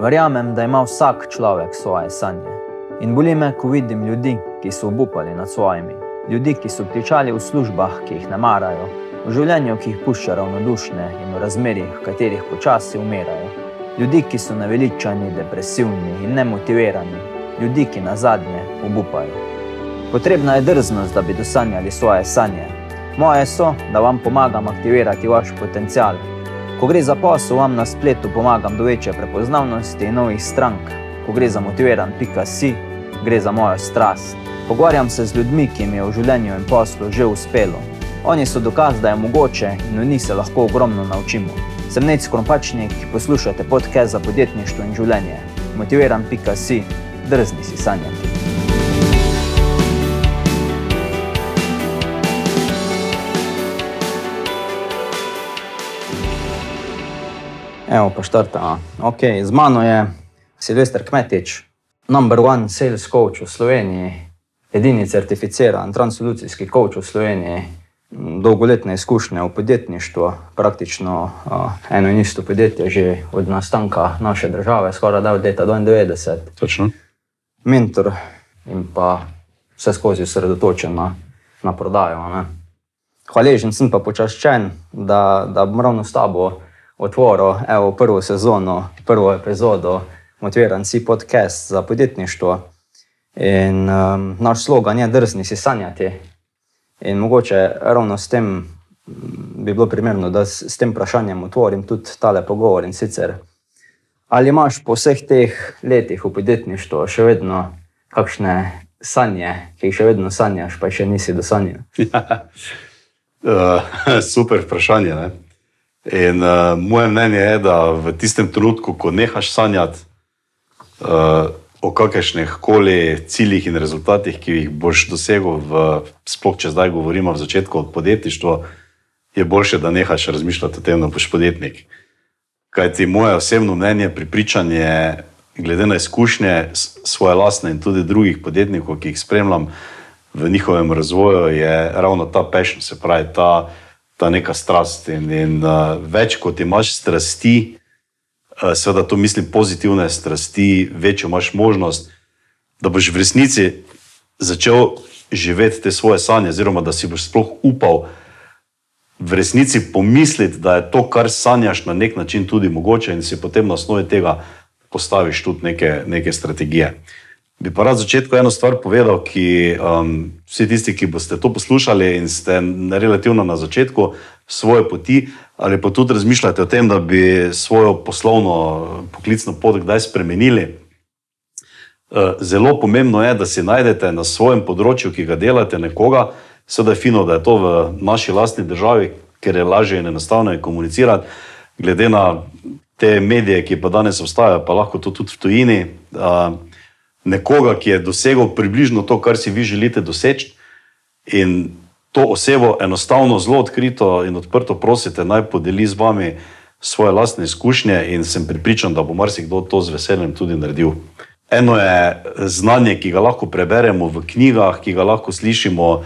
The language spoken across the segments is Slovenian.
Verjamem, da ima vsak človek svoje sanje. In boli me, ko vidim ljudi, ki so obupali nad svojimi, ljudi, ki so pričali v službah, ki jih ne marajo, v življenju, ki jih pušča ravnodušne in v razmerih, v katerih počasi umirajo, ljudi, ki so naveličani, depresivni in nemotivirani, ljudi, ki na zadnje obupajo. Potrebna je drznost, da bi dosanjali svoje sanje. Moje so, da vam pomagam aktivirati vaš potencial. Ko gre za posel, vam na spletu pomagam do večje prepoznavnosti novih strank. Ko gre za motiviran, pika si, gre za mojo strast. Pogovarjam se z ljudmi, ki jim je v življenju in poslu že uspelo. Oni so dokaz, da je mogoče in v njih se lahko ogromno naučimo. Sem nec krompačnik, poslušate podcast za podjetništvo in življenje. Motiviran, pika si, drzni si sanjati. Evo, pa štartamo. Okay, z mano je Silvestr Kmetič, number one sales coach v Sloveniji, edini certificiran transolucijski coach v Sloveniji, dolgoletne izkušnje v podjetništvu, praktično uh, eno in isto podjetje že od nastanka naše države, skoraj da od leta 92. Točno. Mentor in pa vse skozi osredotočen na, na prodajo. Ne. Hvaležen sem pa počaščen, da, da bom ravno s tabo otvoril evo, prvo sezono, prvo epizodo Motiviran si podcast za podjetništvo. In um, naš slogan je drzni si sanjati. In mogoče ravno s tem mm, bi bilo primerno, da s, s tem vprašanjem otvorim tudi tale pogovor. In sicer, ali imaš po vseh teh letih v podjetništvu še vedno kakšne sanje, ki jih še vedno sanjaš, pa še nisi dosanjal? uh, super vprašanje. Ne? In uh, moje mnenje je, da v tistem trenutku, ko nehaš sanjati uh, o kakršnih koli ciljih in rezultatih, ki jih boš dosegel, v, sploh če zdaj govorimo v začetku od podjetništva, je boljše, da nehaš razmišljati o tem, da boš podjetnik. Kaj ti moje osebno mnenje, pripričanje, glede na izkušnje svoje lastne in tudi drugih podjetnikov, ki jih spremljam v njihovem razvoju, je ravno ta pešen, se pravi ta ta neka strast. In, in uh, več kot imaš strasti, uh, seveda to mislim pozitivne strasti, večjo imaš možnost, da boš v resnici začel živeti te svoje sanje, oziroma da si boš sploh upal v resnici pomisliti, da je to, kar sanjaš, na nek način tudi mogoče, in si potem na osnovi tega postaviš tudi neke, neke strategije. Bi pa rad začetku eno stvar povedal, ki um, vsi tisti, ki boste to poslušali in ste relativno na začetku svoje poti, ali pa tudi razmišljate o tem, da bi svojo poslovno, poklicno pot kdaj spremenili. Uh, zelo pomembno je, da si najdete na svojem področju, ki ga delate, nekoga, seveda je fino, da je to v naši lastni državi, ker je lažje in enostavno komunicirati, glede na te medije, ki pa danes obstajajo, pa lahko to tudi v tujini. Uh, nekoga, ki je dosegel približno to, kar si vi želite doseči, in to osebo enostavno, zelo odkrito in odprto prosite, naj podeli z vami svoje lastne izkušnje, in sem pripričan, da bo marsikdo to z veseljem tudi naredil. Eno je znanje, ki ga lahko preberemo v knjigah, ki ga lahko slišimo,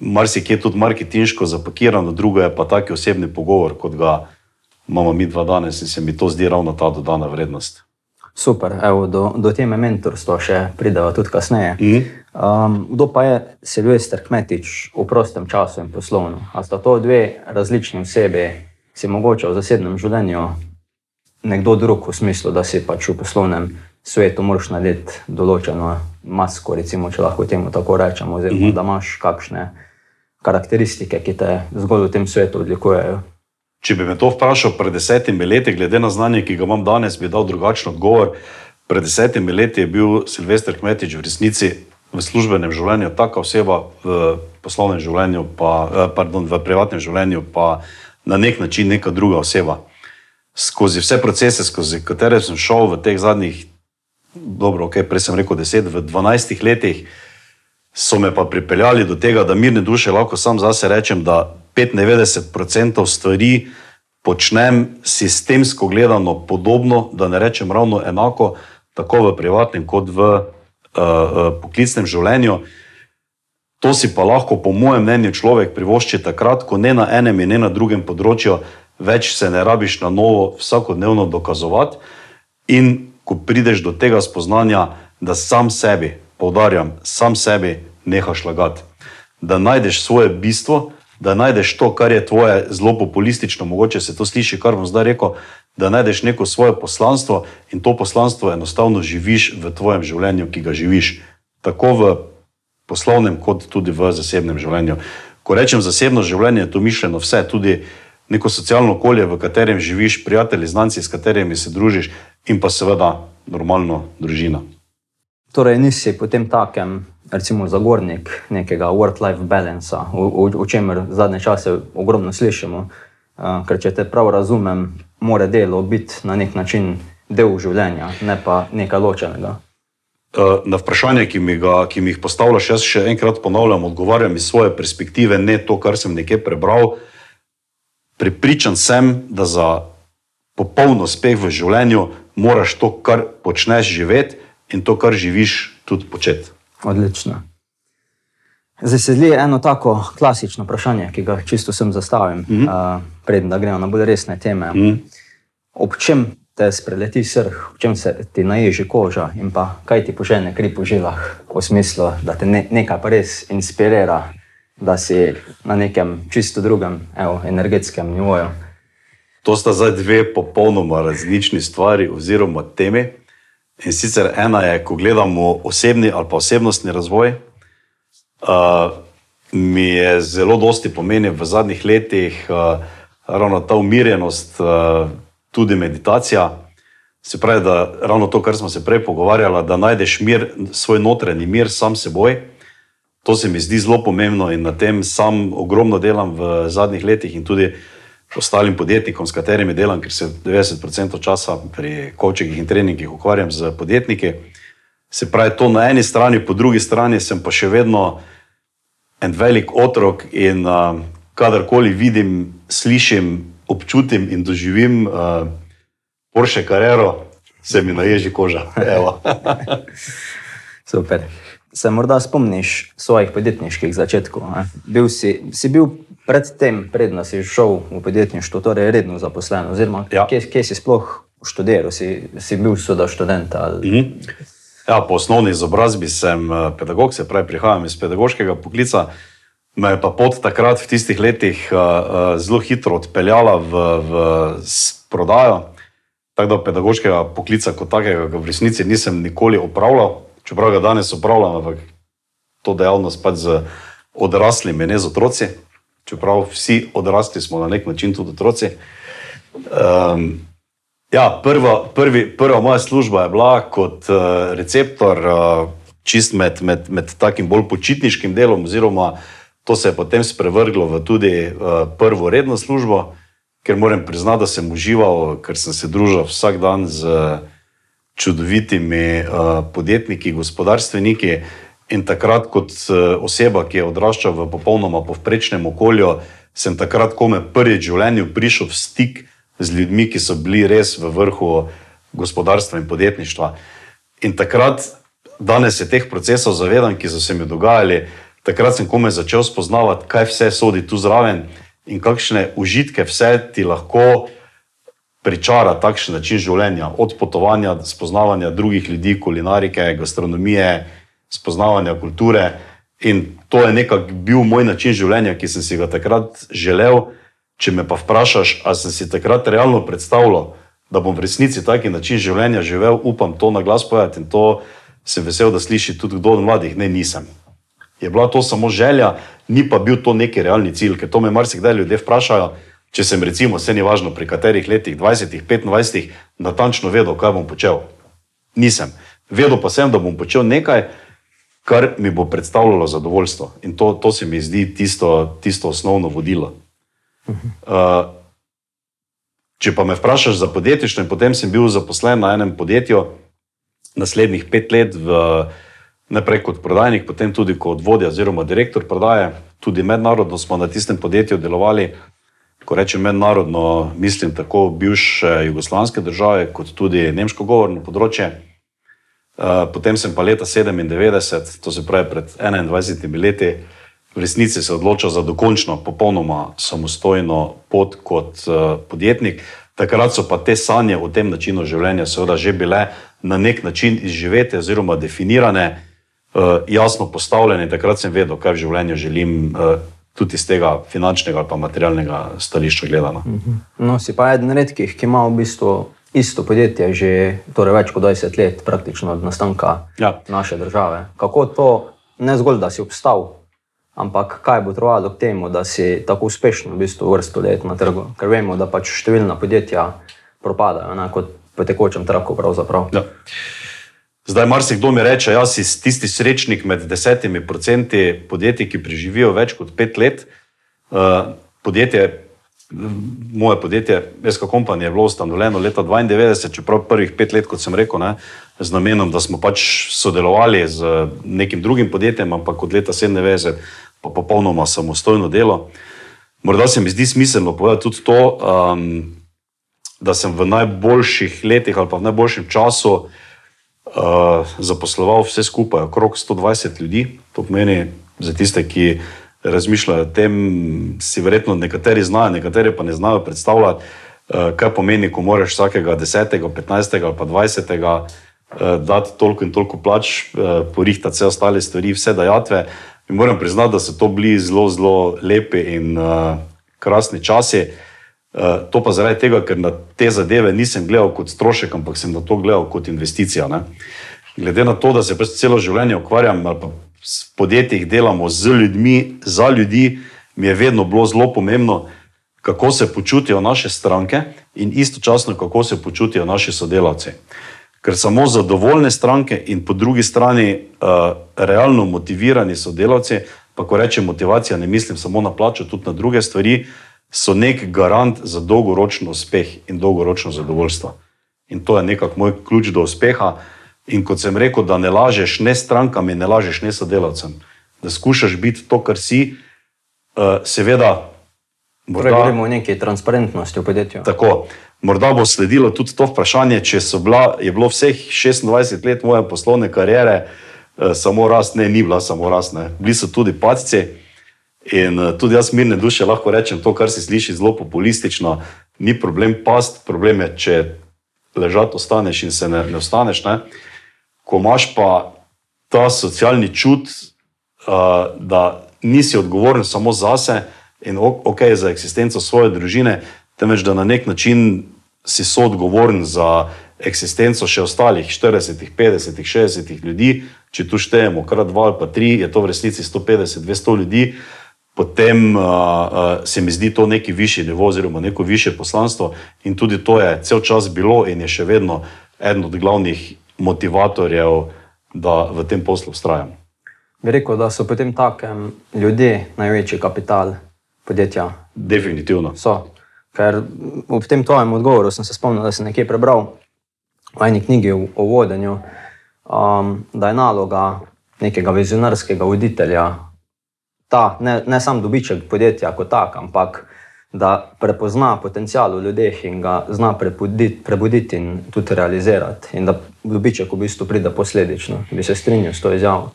marsikje tudi marketinško zapakirano, drugo je pa taki osebni pogovor, kot ga imamo mi dva danes, in se mi to zdi ravno ta dodana vrednost. Super, Evo, do, do teme mentorstva še pridemo tudi kasneje. Mm. Um, kdo pa je Silvestr Kmetič v prostem času in poslovno? Ali sta to dve različni osebi, si mogoče v zasebnem življenju, nekdo drug v smislu, da si pač v poslovnem svetu moraš narediti določeno masko, recimo, če lahko temu tako rečemo, oziroma mm. da imaš kakšne karakteristike, ki te zgolj v tem svetu odlikujejo. Če bi me to vprašal pred desetimi leti, glede na znanje, ki ga imam danes, bi dal drugačen odgovor. Pred desetimi leti je bil Silvestr Kmetič v resnici v službenem življenju taka oseba, v poslovnem življenju, pa, eh, pardon, v privatnem življenju pa na nek način neka druga oseba. Skozi vse procese, skozi katere sem šel v teh zadnjih, dobro, ok, prej sem rekel deset, v dvanajstih letih, so me pa pripeljali do tega, da mirne duše lahko sam zase rečem, da 95% stvari počnem sistemsko gledano podobno, da ne rečem ravno enako, tako v privatnem kot v uh, uh, poklicnem življenju. To si pa lahko, po mojem mnenju, človek privošči takrat, ko ne na enem in ne na drugem področju več se ne rabiš na novo vsakodnevno dokazovati. In ko prideš do tega spoznanja, da sam sebi, poudarjam, sam sebi nehaš lagati. Da najdeš svoje bistvo, da najdeš to, kar je tvoje, zelo populistično, mogoče se to sliši, kar bom zdaj rekel, da najdeš neko svoje poslanstvo in to poslanstvo enostavno živiš v tvojem življenju, ki ga živiš, tako v poslovnem, kot tudi v zasebnem življenju. Ko rečem zasebno življenje, je to mišljeno vse, tudi neko socialno okolje, v katerem živiš, prijatelji, znanci, s katerimi se družiš, in pa seveda normalno družina. Torej, nisi potem takem, recimo, zagornik nekega work-life balansa, o, o, o čemer zadnje čase ogromno slišimo. Uh, ker, če te prav razumem, mora delo biti na nek način del življenja, ne pa nekaj ločenega. Na vprašanje, ki mi, ga, ki mi jih postavljaš, jaz še enkrat ponavljam, odgovarjam iz svoje perspektive, ne to, kar sem nekje prebral. Pripričan sem, da za popoln uspeh v življenju moraš to, kar počneš, živeti in to, kar živiš, tudi početi. Odlično. Zdaj se zdi eno tako klasično vprašanje, ki ga čisto sem zastavil, mm -hmm. uh, preden gremo na bolj resne teme. Mm -hmm. Ob čem te spreleti srh, ob čem se ti naježi koža in pa kaj ti požene kri po žilah, v smislu, da te ne, nekaj pa res inspirira, da si na nekem čisto drugem, evo, energetskem nivoju. To sta zdaj dve popolnoma različni stvari oziroma temi. In sicer ena je, ko gledamo osebni ali pa osebnostni razvoj, uh, mi je zelo dosti pomenil v zadnjih letih uh, ravno ta umirjenost, uh, tudi meditacija. Se pravi, da ravno to, kar smo se prej pogovarjali, da najdeš mir, svoj notranji mir sam seboj. To se mi zdi zelo pomembno in na tem sam ogromno delam v zadnjih letih in tudi uh, ostalim podjetnikom, s katerimi delam, ker se 90% časa pri kočih in treningih ukvarjam z podjetniki. Se pravi, to na eni strani, po drugi strani sem pa še vedno en velik otrok in uh, kadarkoli vidim, slišim, občutim in doživim uh, Porsche kariero, se mi naježi koža. Super. Se morda spomniš svojih podjetniških začetkov? Bil si, si bil predtem, predno si šel v podjetništvo, torej redno zaposlen, oziroma ja. kje, kje si sploh študiral, si, si bil soda študent? Ali... Mhm. Ja, po osnovni izobrazbi sem eh, pedagog, se pravi, prihajam iz pedagoškega poklica. Me je pa pot takrat v tistih letih uh, uh, zelo hitro odpeljala v, v prodajo. Tako da pedagoškega poklica kot takega v resnici nisem nikoli opravljal, čeprav ga danes opravljam, ampak to dejavnost pač z odraslimi, ne z otroci čeprav vsi odrasli smo na nek način tudi otroci. Um, ja, prva, prvi, prva moja služba je bila kot uh, receptor, uh, čist med, med, med takim bolj počitniškim delom, oziroma to se je potem sprevrglo v tudi uh, prvo redno službo, ker moram priznati, da sem užival, ker sem se družil vsak dan z čudovitimi uh, podjetniki, gospodarstveniki. In takrat, kot eh, oseba, ki je odraščala v popolnoma povprečnem okolju, sem takrat, ko me prvič v življenju prišel v stik z ljudmi, ki so bili res v vrhu gospodarstva in podjetništva. In takrat, danes se teh procesov zavedam, ki so se mi dogajali, takrat sem kome začel spoznavati, kaj vse sodi tu zraven in kakšne užitke vse ti lahko pričara takšen način življenja, od potovanja, spoznavanja drugih ljudi, kulinarike, gastronomije spoznavanja kulture. In to je nekako bil moj način življenja, ki sem si ga takrat želel. Če me pa vprašaš, ali sem si takrat realno predstavljal, da bom v resnici taki način življenja živel, upam to na glas povedati in to sem vesel, da sliši tudi kdo od mladih. Ne, nisem. Je bila to samo želja, ni pa bil to neki realni cilj, ker to me marsikdaj ljudje vprašajo. Če sem, recimo, vse ni važno, pri katerih letih, 20, 25, natančno vedel, kaj bom počel. Nisem. Vedel pa sem, da bom počel nekaj, kar mi bo predstavljalo zadovoljstvo. In to, to se mi zdi tisto, tisto osnovno vodilo. Uh, če pa me vprašaš za podjetništvo, in potem sem bil zaposlen na enem podjetju naslednjih pet let, v, najprej kot prodajnik, potem tudi kot vodja oziroma direktor prodaje, tudi mednarodno smo na tistem podjetju delovali. Ko rečem mednarodno, mislim tako bivše jugoslovanske države, kot tudi nemško govorno področje. Eh, potem sem pa leta 97, to se pravi pred 21 leti, v resnici se odločil za dokončno, popolnoma samostojno pot kot uh, podjetnik. Takrat so pa te sanje o tem načinu življenja seveda že bile na nek način izživete, oziroma definirane, uh, jasno postavljene. Takrat sem vedel, kaj v življenju želim, tudi iz tega finančnega ali materialnega stališča gledano. No, si pa eden redkih, ki ima v bistvu isto podjetje že torej več kot 20 let, praktično od nastanka Ja. naše države. Kako to, ne zgolj da si obstal, ampak kaj bo trvalo k temu, da si tako uspešen v bistvu vrsto let na trgu? Ker vemo, da pač številna podjetja propadajo, ne, kot po tekočem traku. pravzaprav. Ja. Zdaj, marsikdo mi reče, da si tisti srečnik med desetimi procenti podjetij, ki preživijo več kot pet let. Uh, podjetje, moje podjetje, SK Company, je bilo ustanovljeno leta 92, čeprav prvih pet let, kot sem rekel, ne, z namenom, da smo pač sodelovali z nekim drugim podjetjem, ampak od leta 97 pa popolnoma samostojno delo. Morda se mi zdi smiselno povedati tudi to, um, da sem v najboljših letih ali pa v najboljšem času uh, zaposloval vse skupaj okrog 120 ljudi. To pomeni za tiste, ki razmišljajo o tem, si verjetno nekateri znajo, nekateri pa ne znajo predstavljati, uh, kaj pomeni, ko moraš vsakega 10., 15. ali pa 20. Uh, dati toliko in toliko plač, uh, porihtati vse ostale stvari, vse dajatve. In moram priznati, da so to bili zelo, zelo lepi in uh, krasni časi. Uh, to pa zaradi tega, ker na te zadeve nisem gledal kot strošek, ampak sem na to gledal kot investicija. Ne? Glede na to, da se pač celo življenje ukvarjam pa s podjetji delamo z ljudmi, za ljudi, mi je vedno bilo zelo pomembno, kako se počutijo naše stranke in istočasno, kako se počutijo naši sodelavci. Ker samo zadovoljne stranke in po drugi strani uh, realno motivirani sodelavci, pa ko rečem motivacija, ne mislim samo na plačo, tudi na druge stvari, so nek garant za dolgoročen uspeh in dolgoročno zadovoljstvo. In to je nekako moj ključ do uspeha. In kot sem rekel, da ne lažeš ne strankam in ne lažeš ne sodelavcem, da skušaš biti to, kar si, uh, seveda. Torej, govorimo o neki transparentnosti v podjetju. Tako, morda bo sledilo tudi to vprašanje, če bila, je bilo vseh 26 let moje poslovne kariere uh, samo rast, ne, ni bila samo rast, ne. bili so tudi padci. In uh, tudi jaz mirne duše lahko rečem to, kar se sliši zelo populistično. Ni problem past, problem je, če ležati ostaneš in se ne, ne ostaneš. Ne. Ko imaš pa ta socialni čut, uh, da nisi odgovoren samo zase in ok za eksistenco svoje družine, temveč da na nek način si soodgovoren za eksistenco še ostalih 40, 50, 60 ljudi. Če tu štejemo krat dva ali pa tri, je to v resnici 150, 200 ljudi. Potem uh, uh, se mi zdi to neki višji nivo, oziroma neko više poslanstvo, in tudi to je cel čas bilo in je še vedno eden od glavnih motivatorjev, da v tem poslu ustrajam. Bi rekel, da so potem takem ljudje največji kapital podjetja. Definitivno. So. Ker v tem tvojem odgovoru sem se spomnil, da sem nekje prebral v eni knjigi o vodenju, um, da je naloga nekega vizionarskega voditelja ta, ne, ne samo dobiček podjetja kot tak, ampak da prepozna potencial v ljudeh in ga zna prebuditi, prebuditi in tudi realizirati, in da dobiček v bistvu pride posledično. Bi se strinjal s to izjavo.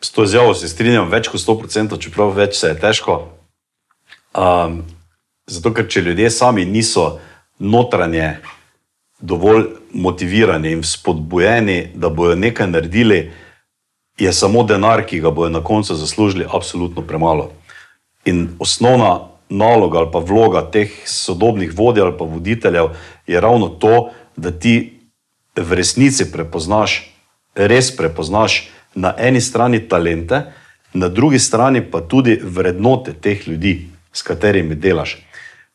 S to izjavo se strinjam več kot 100%, čeprav več se je težko. Um, zato, ker če ljudje sami niso notranje dovolj motivirani in spodbujeni, da bodo nekaj naredili, je samo denar, ki ga bodo na koncu zaslužili, absolutno premalo. In osnovna naloga ali pa vloga teh sodobnih vodij ali pa voditeljev je ravno to, da ti v resnici prepoznaš, res prepoznaš na eni strani talente, na drugi strani pa tudi vrednote teh ljudi, s katerimi delaš.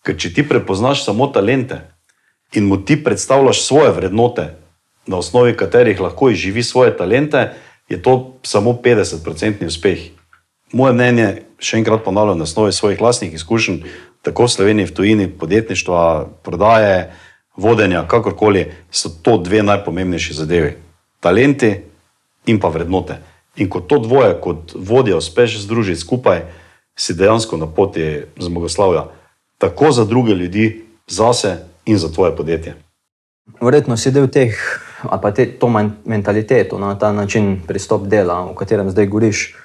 Ker če ti prepoznaš samo talente in mu ti predstavljaš svoje vrednote, na osnovi katerih lahko izživi svoje talente, je to samo 50-odstotni uspeh. Moje mnenje, še enkrat ponavljam, na osnovi svojih vlastnih izkušenj, tako v Sloveniji, v tujini, podjetništva, prodaje, vodenja, kakorkoli, so to dve najpomembnejši zadevi. Talenti in pa vrednote. In ko to dvoje, kot vodja, uspeš združiti skupaj, si dejansko na poti zmagoslavja. Tako za druge ljudi, zase in za tvoje podjetje. Verjetno si del teh, ali pa te, to mentaliteto, na ta način pristop dela, o katerem zdaj govoriš,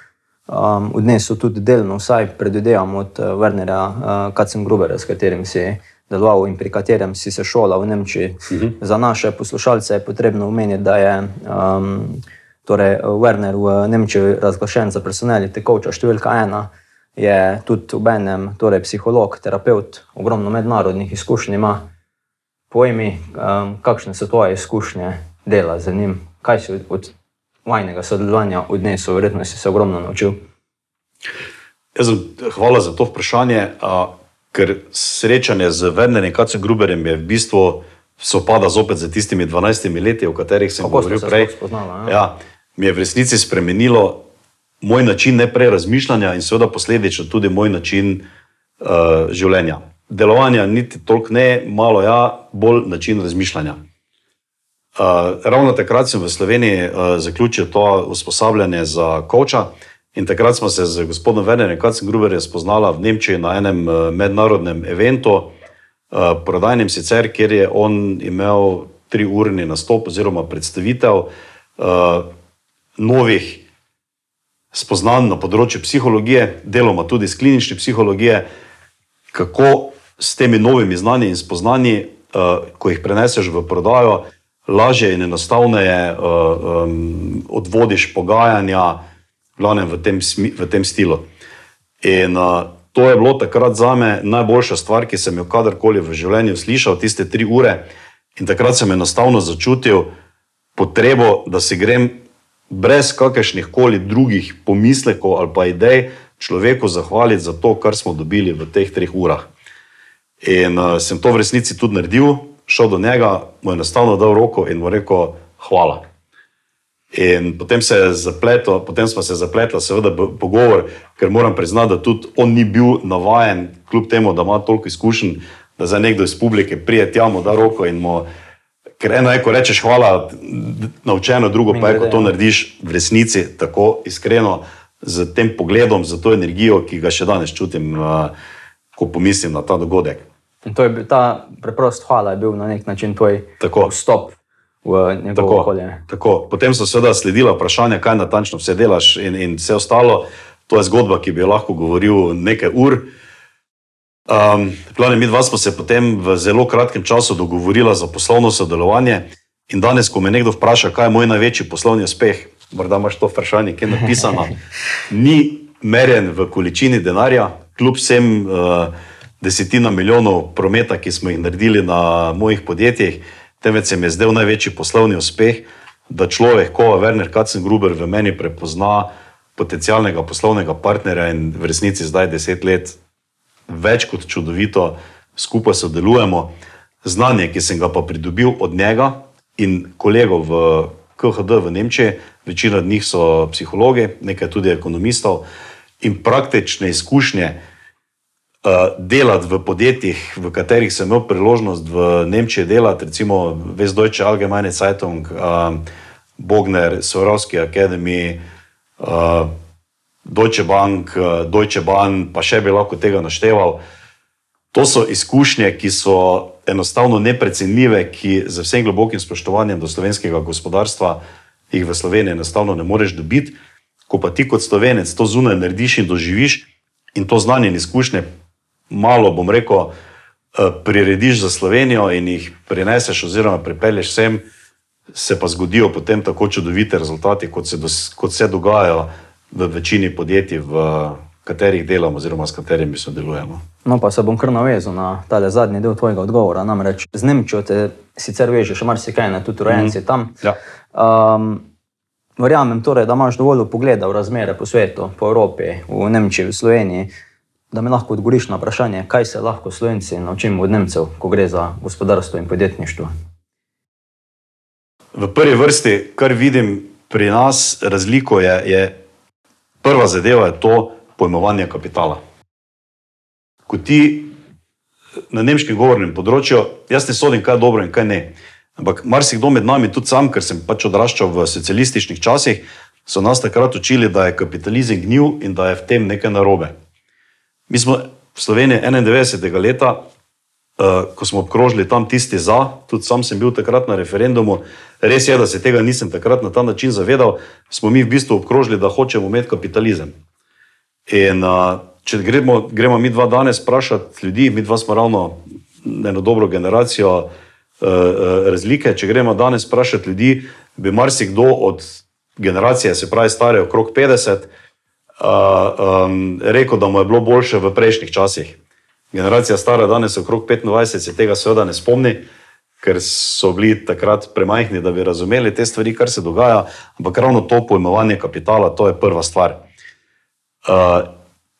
um, odnesel tudi delno, vsaj predvidevam od uh, Wernerja uh, Kacengrubera, s katerim si deloval in pri katerem si se šolal v Nemčiji. Uh -huh. Za naše poslušalce je potrebno omeniti, da je um, torej Werner v Nemčiji razglašen za personality coacha številka ena. Je tudi v enem, torej psiholog, terapeut, ogromno mednarodnih izkušenj ima. Pojmi, um, kakšne so tvoje izkušnje dela z njim, kaj si od vajnega sodelovanja odnesel, verjetno si se ogromno naučil. Sem, hvala za to vprašanje, a, ker srečanje z Vendem Kacem Gruberjem je v bistvu sopada zopet z tistimi 12 leti, o katerih sem Kako govoril se prej. spoznala, ja? Ja, mi je v resnici spremenilo moj način ne prej razmišljanja in seveda posledično tudi moj način uh, življenja. Delovanja niti toliko ne, malo ja, bolj način razmišljanja. Uh, ravno takrat sem v Sloveniji uh, zaključil to usposabljanje za koča in takrat smo se z gospodom Venerjem Kacengruberjem spoznala v Nemčiji na enem uh, mednarodnem eventu, uh, prodajnem sicer, kjer je on imel tri urni nastop oziroma predstavitev uh, novih spoznanj na področju psihologije, deloma tudi iz klinične psihologije, kako s temi novimi znanji in spoznanji, uh, ko jih preneseš v prodajo, lažje in enostavneje uh, um, odvodiš pogajanja, glavnem v tem, smi- v tem stilu. In uh, to je bilo takrat za me najboljša stvar, ki sem jo kadarkoli v življenju slišal, tiste tri ure. In takrat sem enostavno začutil potrebo, da si grem brez kakršnih koli drugih pomislekov ali pa idej človeku zahvaliti za to, kar smo dobili v teh treh urah. In uh, sem to v resnici tudi naredil, šel do njega, mu enostavno dal roko in mu rekel: Hvala. In potem, se je zapletel, potem smo se zapletli, seveda, pogovor, ker moram priznati, da tudi on ni bil navaden, kljub temu, da ima toliko izkušenj, da za nekdo iz publike prije tja mu da roko in mu. Ker eno je, ko rečeš hvala, naučeno, drugo pa je, ko to narediš v resnici tako iskreno, z tem pogledom, z to energijo, ki ga še danes čutim, uh, ko pomislim na ta dogodek. In to je bil ta preprost hvala, je bil na nek način tvoj Tako. vstop v njegovo Tako, okolje. tako. Potem so seveda sledila vprašanja, kaj natančno vse delaš in, in vse ostalo. To je zgodba, ki bi jo lahko govoril nekaj ur. Um, mi dva smo se potem v zelo kratkem času dogovorila za poslovno sodelovanje. In danes, ko me nekdo vpraša, kaj je moj največji poslovni uspeh, morda imaš to vprašanje, ki je napisano, ni merjen v količini denarja, kljub vsem uh, desetinam milijonov prometa, ki smo jih naredili na mojih podjetjih, temveč se mi je zdel največji poslovni uspeh, da človek, kot je Werner Katzengruber, v meni prepozna potencialnega poslovnega partnerja in v resnici zdaj deset let več kot čudovito skupaj sodelujemo. Znanje, ki sem ga pa pridobil od njega in kolegov v KHD v Nemčiji, večina njih so psihologi, nekaj tudi ekonomistov, in praktične izkušnje delati v podjetjih, v katerih sem imel priložnost v Nemčiji delati, recimo Vezdojče Allgemeine Zeitung, uh, Bogner, Sorovski Academy, uh, Deutsche Bank, uh, Deutsche Bahn, pa še bi lahko tega našteval. To so izkušnje, ki so enostavno neprecenljive, ki z vsem globokim spoštovanjem do slovenskega gospodarstva jih v Sloveniji enostavno ne moreš dobiti. Ko pa ti kot slovenec to zunaj narediš in doživiš, in to znanje in izkušnje, malo bom rekel, eh, prirediš za Slovenijo in jih prineseš, oziroma pripelješ sem, se pa zgodijo potem tako čudovite rezultati, kot se, dos, kot se dogajajo v večini podjetij, v katerih delamo, oziroma s katerimi sodelujemo. No, pa se bom kar navezal na ta zadnji del tvojega odgovora. Namreč z Nemčijo te sicer veže še marsikaj, ne tudi rojenci mm. tam. Ja. Um, verjamem torej, da imaš dovolj pogleda v razmere po svetu, po Evropi, v Nemčiji, v Sloveniji, da mi lahko odgovoriš na vprašanje, kaj se lahko Slovenci naučimo od Nemcev, ko gre za gospodarstvo in podjetništvo. V prvi vrsti, kar vidim pri nas, razliko je, je prva zadeva je to pojmovanje kapitala. Ko ti na nemškem govornem področju, jaz ne sodim, kaj je dobro in kaj ne. Ampak marsikdo med nami, tudi sam, ker sem pač odraščal v socialističnih časih, so nas takrat učili, da je kapitalizem gnil in da je v tem nekaj narobe. Mi smo v Sloveniji 91. leta, uh, ko smo obkrožili tam tisti za, tudi sam sem bil takrat na referendumu. Res je, da se tega nisem takrat na ta način zavedal, smo mi v bistvu obkrožili, da hočemo imeti kapitalizem. In uh, če gremo, gremo mi dva danes vprašati ljudi, mi dva smo ravno eno dobro generacijo uh, razlike. Če gremo danes vprašati ljudi, bi marsikdo od generacije, se pravi stare okrog 50, uh, um, rekel, da mu je bilo boljše v prejšnjih časih. Generacija stara danes okrog 25 se tega seveda ne spomni, ker so bili takrat premajhni, da bi razumeli te stvari, kar se dogaja, ampak ravno to pojmovanje kapitala, to je prva stvar. Uh,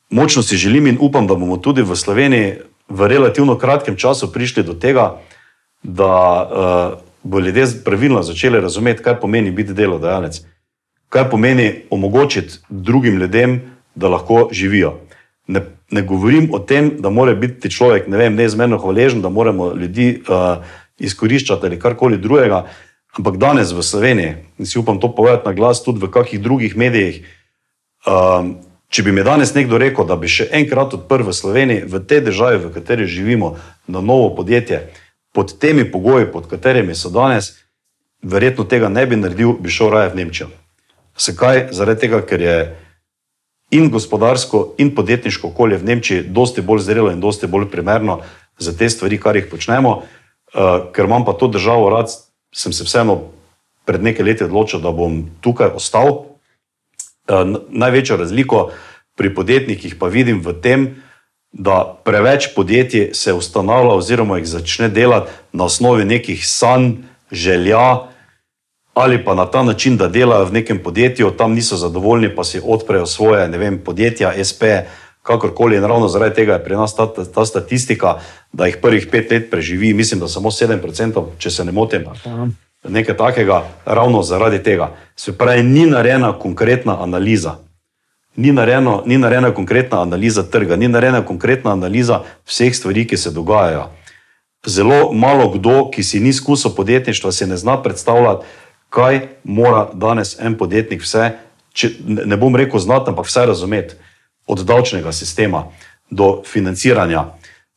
močno si želim in upam, da bomo tudi v Sloveniji v relativno kratkem času prišli do tega, da uh, bo ljudje pravilno začeli razumeti, kaj pomeni biti delodajalec, kaj pomeni omogočiti drugim ljudem, da lahko živijo. Ne, ne govorim o tem, da mora biti človek ne vem, neizmerno hvaležen, da moramo ljudi uh, izkoriščati ali karkoli drugega. Ampak danes v Sloveniji, in si upam to povedati na glas, tudi v kakšnih drugih medijih, um, če bi mi danes nekdo rekel, da bi še enkrat odprl v Sloveniji, v tej državi, v kateri živimo, na novo podjetje, pod temi pogoji, pod katerimi so danes, verjetno tega ne bi naredil, bi šel raje v Nemčijo. Zakaj? Zaradi tega, ker je in gospodarsko, in podjetniško okolje v Nemčiji dosti bolj zrelo in dosti bolj primerno za te stvari, kar jih počnemo. Uh, ker imam pa to državo rad, sem se vseeno pred nekaj leti odločil, da bom tukaj ostal. Uh, največjo razliko pri podjetnikih pa vidim v tem, da preveč podjetij se ustanavlja oziroma jih začne delati na osnovi nekih sanj, želja, ali pa na ta način, da delajo v nekem podjetju, tam niso zadovoljni, pa si odprejo svoje vem, podjetja, SP, kakorkoli. In ravno zaradi tega je pri nas ta, ta statistika, da jih prvih pet let preživi, mislim, da samo 7%, če se ne motim. Nekaj takega, ravno zaradi tega. Se pravi, ni narejena konkretna analiza. Ni narejena, ni narejena konkretna analiza trga, ni narejena konkretna analiza vseh stvari, ki se dogajajo. Zelo malo kdo, ki si ni izkusil podjetništva, se ne zna predstavljati, kaj mora danes en podjetnik vse, če, ne bom rekel znati, ampak vse razumeti, od davčnega sistema do financiranja,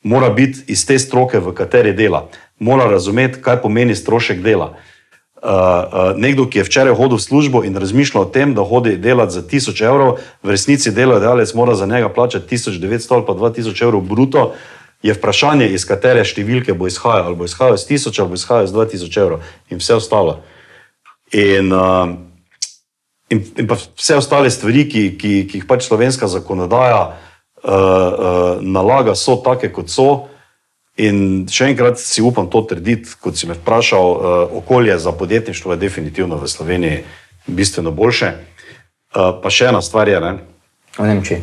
mora biti iz te stroke, v kateri dela, mora razumeti, kaj pomeni strošek dela. Uh, uh, nekdo, ki je včeraj hodil v službo in razmišljal o tem, da hodi delati za 1000 evrov, v resnici delodajalec mora za njega plačati 1900 ali pa 2000 evrov bruto, je vprašanje, iz katere številke bo izhajalo. Ali bo izhajalo iz 1000 ali bo izhajalo iz 2000 evrov in vse ostalo. In, uh, in, in pa vse ostale stvari, ki, ki, ki jih pač slovenska zakonodaja uh, uh, nalaga, so take, kot so. In še enkrat si upam to trditi, kot si me vprašal, uh, okolje za podjetništvo je definitivno v Sloveniji bistveno boljše. Uh, pa še ena stvar je, ne? v Nemčiji.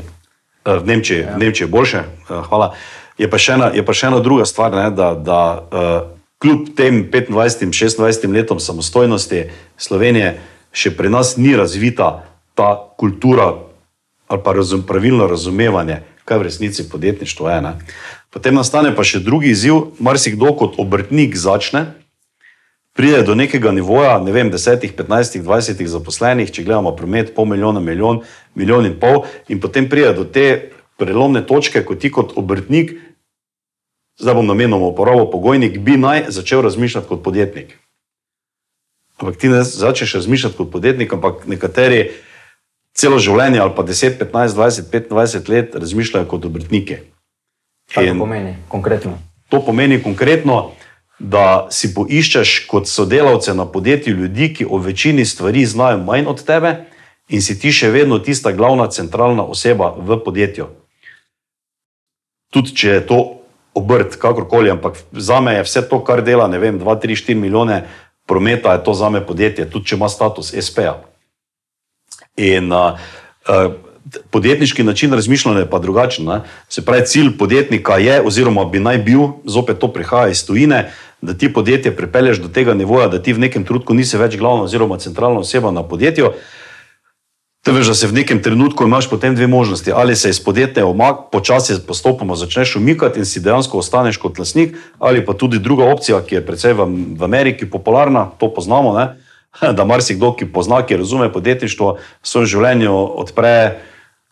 Uh, v Nemčiji, ja. v Nemčiji je boljše, uh, hvala. Je pa še ena, pa še ena druga stvar, ne, da, da uh, kljub tem 25-26 letom samostojnosti Slovenije, še pri nas ni razvita ta kultura ali pa razum, pravilno razumevanje, kaj v resnici podjetništvo je. Ne. Potem nastane pa še drugi izziv, marsikdo kot obrtnik začne. Pride do nekega nivoja, ne vem, 10, 15, 20 zaposlenih, če gledamo promet, pol milijona, milijon, milijon in pol, in potem pride do te prelomne točke, ko ti kot obrtnik zdaj bom namenoma uporabil pogojnik, bi naj začel razmišljati kot podjetnik. Ampak ti ne začneš razmišljati kot podjetnik, ampak nekateri celo življenje ali pa 10, 15, 20, 25 let razmišljajo kot obrtniki. Kaj to pomeni konkretno? To pomeni konkretno, da si poiščeš kot sodelavce na podjetju ljudi, ki o večini stvari znajo manj od tebe in si ti še vedno tista glavna centralna oseba v podjetju. Tudi če je to obrt, kakorkoli, ampak za me je vse to, kar dela, ne vem, 2, 3, 4 milijone prometa, je to za me podjetje, tudi če ima status SP-ja. In uh, uh, podjetniški način razmišljanja je pa drugačen. Ne? Se pravi, cilj podjetnika je, oziroma bi naj bil, zopet to prihaja iz tujine, da ti podjetje pripelješ do tega nivoja, da ti v nekem trenutku nisi več glavna oziroma centralna oseba na podjetju. Te veš, da se v nekem trenutku imaš potem dve možnosti. Ali se iz podjetja omak, počasi postopoma začneš umikati in si dejansko ostaneš kot lasnik, ali pa tudi druga opcija, ki je predvsej v, v Ameriki popularna, to poznamo, ne? da marsikdo, ki pozna, ki razume podjetništvo, v svojem življenju odpre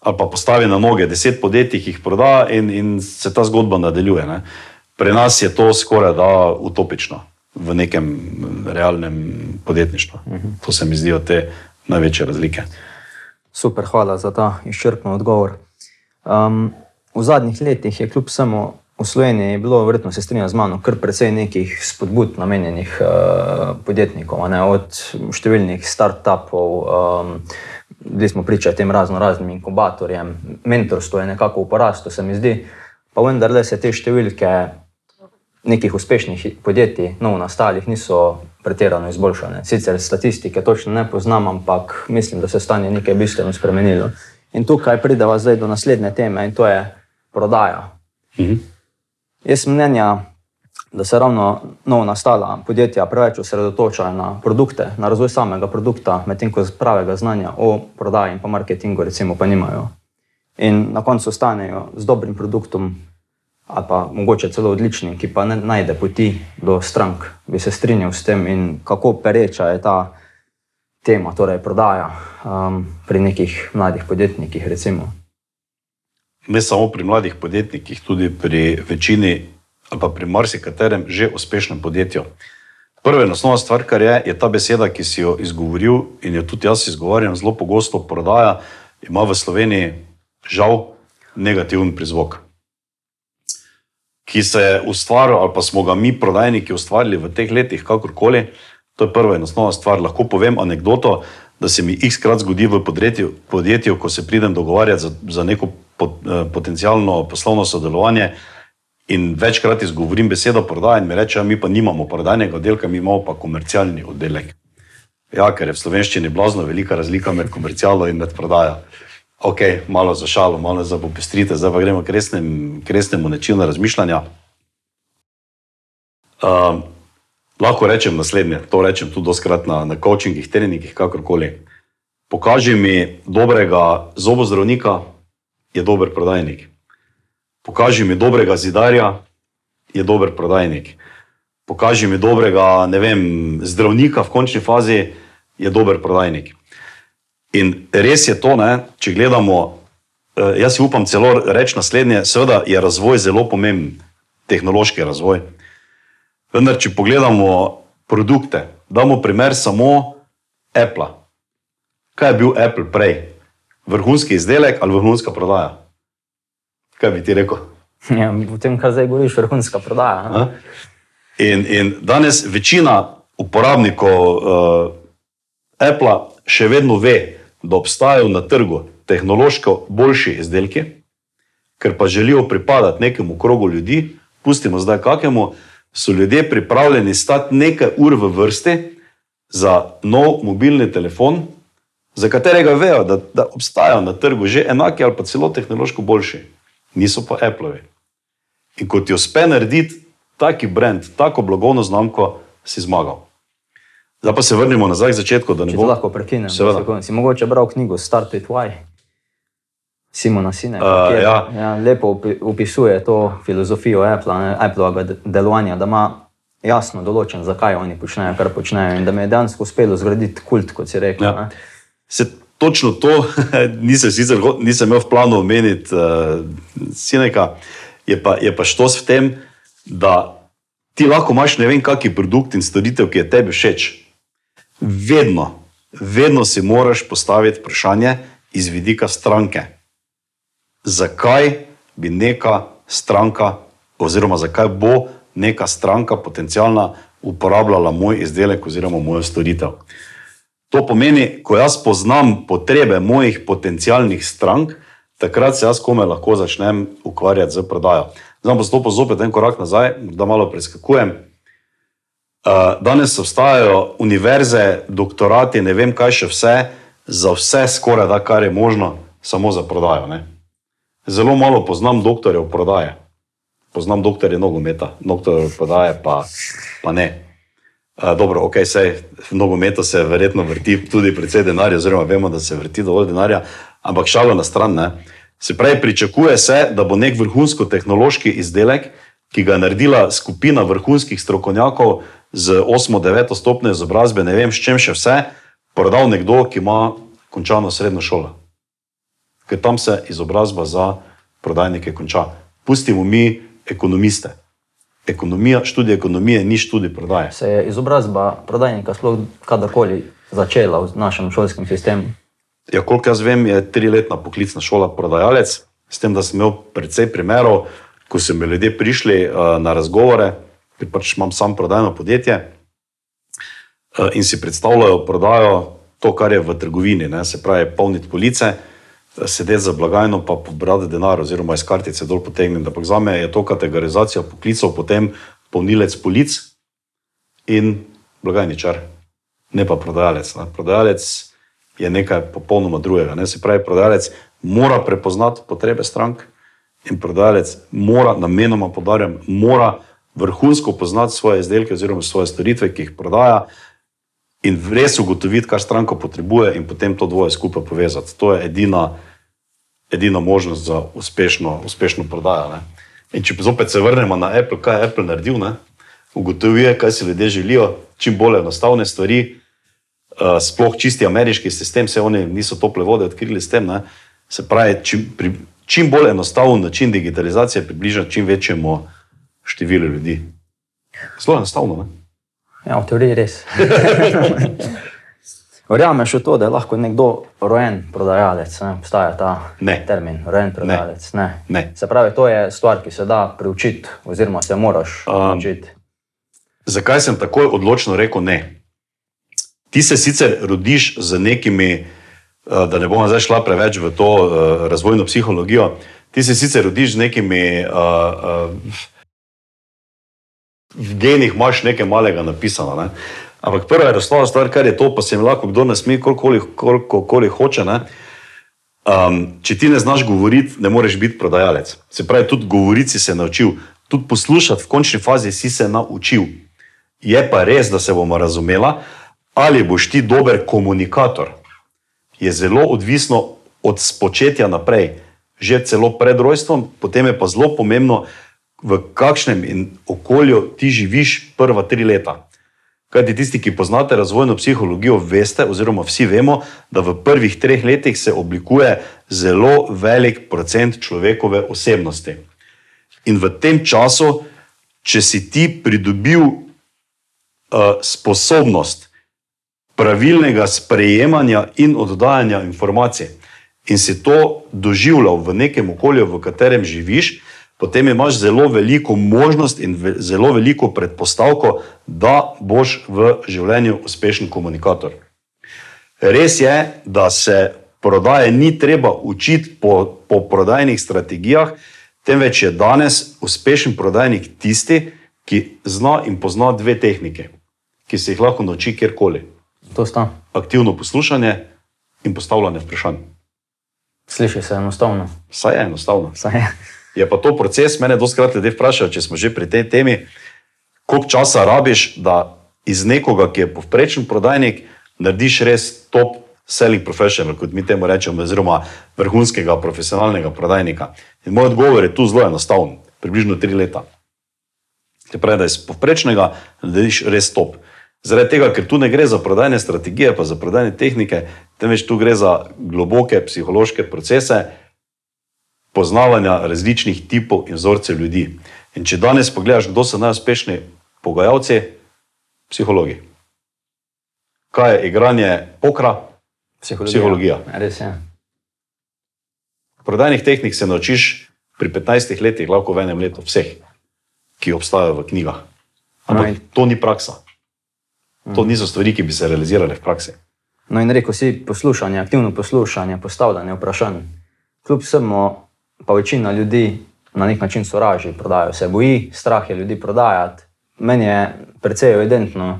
ali pa postavi na noge deset podjetij, jih proda in, in se ta zgodba nadaljuje. Ne? Pri nas je to skoraj da utopično v nekem realnem podjetništvu. To se mi zdijo te največje razlike. Super, hvala za ta izčrpen odgovor. Um, v zadnjih letih je kljub vsemu v Sloveniji bilo, verjetno se strinja z mano, kar precej nekih spodbud namenjenih uh, podjetnikom, ne, od številnih start-upov. Um, Zdaj smo pričali tem razno raznim inkubatorjem, mentorstvo je nekako v porastu, se mi zdi, pa vendar le se te številke nekih uspešnih podjetij, novo nastalih, niso pretirano izboljšane. Sicer statistike točno ne poznam, ampak mislim, da se stanje nekaj bistveno spremenilo. In tukaj prideva zdaj do naslednje teme in to je prodaja. Mhm. Jaz sem mnenja, da se ravno novo nastala podjetja preveč osredotočajo na produkte, na razvoj samega produkta, medtem ko pravega znanja o prodaji in pa marketingu recimo pa nimajo. In na koncu ostanejo z dobrim produktom ali pa mogoče celo odličnim, ki pa ne najde poti do strank, bi se strinjal s tem in kako pereča je ta tema, torej prodaja um, pri nekih mladih podjetnikih recimo. Ne samo pri mladih podjetnikih, tudi pri večini ali pa pri marsikaterem že uspešnem podjetju. Prva in osnovna stvar, kar je, je ta beseda, ki si jo izgovoril in jo tudi jaz izgovarjam zelo pogosto, prodaja, ima v Sloveniji žal negativen prizvok. Ki se je ustvaril, ali pa smo ga mi, prodajniki, ustvarili v teh letih, kakorkoli. To je prva in osnovna stvar. Lahko povem anegdoto, da se mi x-krat zgodi v podjetju, podjetju, ko se pridem dogovarjati za, za neko pot, eh, potencijalno poslovno sodelovanje. In večkrat izgovorim besedo prodaja in mi reče, mi pa nimamo prodajnega oddelka, mi imamo pa komercialni oddelek. Ja, ker je v slovenščini blazno velika razlika med komercialno in med prodajo. Ok, malo za šalo, malo za popestrite, zdaj pa gremo k resnem, resnemu načinu razmišljanja. Uh, lahko rečem naslednje, to rečem tudi doskrat na, na coachingih, treningih, kakorkoli. Pokaži mi dobrega zobozdravnika, je dober prodajnik. Pokaži mi dobrega zidarja, je dober prodajnik. Pokaži mi dobrega vem, zdravnika v končni fazi, je dober prodajnik. In res je to, ne, če gledamo, eh, jaz si upam celo reči naslednje, seveda je razvoj zelo pomemben, tehnološki razvoj. Vendar, če pogledamo produkte, damo primer samo Apple. Kaj je bil Apple prej? Vrhunski izdelek ali vrhunska prodaja? Kaj bi ti rekel? Ja, v tem, kar zdaj govoriš, vrhunska prodaja. In, in danes večina uporabnikov uh, Apple še vedno ve, da obstajajo na trgu tehnološko boljši izdelki, ker pa želijo pripadati nekemu krogu ljudi, pustimo zdaj kakemu, so ljudje pripravljeni stati nekaj ur v vrsti za nov mobilni telefon, za katerega vejo, da, da obstajajo na trgu že enaki ali pa celo tehnološko boljši niso pa Apple. In ko ti uspe narediti taki brand, tako blagovno znamko, si zmagal. Zdaj pa se vrnimo nazaj k začetku. Če bo... lahko prekinem, si mogoče bral knjigo Start with Why. Simona Sine, uh, je, ja. Ja, lepo opisuje to filozofijo Appleovega delovanja, da ima jasno določen, zakaj oni počnejo, kar počnejo, in da mi je dejansko uspelo zgraditi kult, kot si rekel. Ja točno to, nisem, sicer, nisem imel v planu omeniti, uh, sineka, je pa, je pa štos v tem, da ti lahko imaš ne vem, kakšen produkt in storitev, ki je tebi všeč. Vedno, vedno si moraš postaviti vprašanje iz vidika stranke. Zakaj bi neka stranka, oziroma zakaj bo neka stranka potencijalna uporabljala moj izdelek oziroma mojo storitev? To pomeni, ko jaz poznam potrebe mojih potencijalnih strank, takrat se jaz kome lahko začnem ukvarjati z prodajo. Zdaj bom stopil zopet en korak nazaj, da malo preskakujem. Eh, danes obstajajo univerze, doktorati, ne vem kaj še vse, za vse skoraj da, kar je možno, samo za prodajo. Ne? Zelo malo poznam doktorjev prodaje. Poznam doktorje nogometa, doktorjev prodaje pa, pa ne. Uh, dobro, ok, sej v nogometu se verjetno vrti tudi precej denarja, oziroma vemo, da se vrti dovolj denarja, ampak šalo na stran. Ne? Se pravi, pričakuje se, da bo nek vrhunsko tehnološki izdelek, ki ga je naredila skupina vrhunskih strokovnjakov z 8-9 stopnjo izobrazbe, ne vem, s čem še vse, prodal nekdo, ki ima končano srednjo šolo. Ker tam se izobrazba za prodajnike konča. Pustimo mi ekonomiste ekonomija, študij ekonomije ni študij prodaje. Se je izobrazba prodajnika sploh kadarkoli začela v našem šolskem sistemu? Ja, koliko jaz vem, je triletna poklicna šola prodajalec, s tem, da sem imel precej primerov, ko so mi ljudje prišli uh, na razgovore, ker pač imam sam prodajno podjetje uh, in si predstavljajo prodajo to, kar je v trgovini, ne? se pravi, polniti police, sedeti za blagajno, pa pobrati denar, oziroma iz kartice dol potegniti. Ampak za me je to kategorizacija poklicov, potem polnilec polic in blagajničar, ne pa prodajalec. Ne? Prodajalec je nekaj popolnoma drugega. Ne? Se pravi, prodajalec mora prepoznati potrebe strank in prodajalec mora, namenoma podarjam, mora vrhunsko poznati svoje izdelke oziroma svoje storitve, ki jih prodaja. In res ugotoviti, kar stranka potrebuje, in potem to dvoje skupaj povezati. To je edina, edina možnost za uspešno, uspešno prodajo. Ne? In če zopet se vrnemo na Apple, kaj je Apple naredil, ne? ugotovuje, kaj si ljudje želijo, čim bolj enostavne stvari, uh, sploh čisti ameriški sistem, se oni niso tople vode odkrili s tem. Ne? Se pravi, čim, pri, čim bolj enostaven način digitalizacije približa čim večjemu številu ljudi. Zelo enostavno. Ne? Ja, v teoriji res. Verjameš v to, da je lahko nekdo rojen prodajalec? Ne? Obstaja ta Ne. termin, rojen prodajalec. Ne. Ne. Se pravi, to je stvar, ki se da preučiti, oziroma se moraš Um, naučiti. Zakaj sem takoj odločno rekel ne? Ti se sicer rodiš z nekimi, eh, da ne bomo zdaj šla preveč v to eh, razvojno psihologijo, ti se sicer rodiš z nekimi, uh, uh, v genih imaš nekaj malega napisano. Ne? Ampak prva je osnovna stvar, kar je to, pa se jim lahko kdo nasmeji, koliko hoče. Ne? Um, če ti ne znaš govoriti, ne moreš biti prodajalec. Se pravi, tudi govoriti si se naučil, tudi poslušati v končni fazi si se naučil. Je pa res, da se bomo razumela, ali boš ti dober komunikator. Je zelo odvisno od spočetja naprej, že celo pred rojstvom, potem je pa zelo pomembno, v kakšnem okolju ti živiš prva tri leta. Kajti tisti, ki poznate razvojno psihologijo, veste, oziroma vsi vemo, da v prvih treh letih se oblikuje zelo velik procent človekove osebnosti. In v tem času, če si ti pridobil uh, sposobnost pravilnega sprejemanja in oddajanja informacij, in si to doživljal v nekem okolju, v katerem živiš, potem imaš zelo veliko možnost in ve zelo veliko predpostavko, da boš v življenju uspešen komunikator. Res je, da se prodaje ni treba učiti po, po prodajnih strategijah, temveč je danes uspešen prodajnik tisti, ki zna in pozna dve tehnike, ki se jih lahko nauči kjerkoli. To sta. Aktivno poslušanje in postavljanje vprašanj. Sliši se enostavno. Saj je enostavno. Saj je. Je pa to proces, mene doskrat ljudje vprašajo, če smo že pri tej temi, koliko časa rabiš, da iz nekoga, ki je povprečen prodajnik, narediš res top selling professional, kot mi temu rečemo, oziroma vrhunskega profesionalnega prodajnika. In moj odgovor je tu zelo enostaven, približno tri leta. Se pravi, da iz povprečnega narediš res top. Zaradi tega, ker tu ne gre za prodajne strategije, pa za prodajne tehnike, temveč tu gre za globoke psihološke procese, poznavanja različnih tipov in vzorcev ljudi. In če danes pogledaš, kdo so najuspešni pogajalci, psihologi. Kaj je igranje pokra? Psihologija. Psihologija. Res je. Prodajnih tehnik se naučiš pri 15 letih, lahko v enem letu, vseh, ki obstajajo v knjigah. Ampak No in- to ni praksa. To niso stvari, ki bi se realizirale v praksi. No in rekel si poslušanje, aktivno poslušanje, postavljanje vprašanj. Kljub vsemu pa večina ljudi na nek način sovraži prodajo, se boji, strah je ljudi prodajati. Meni je precej evidentno,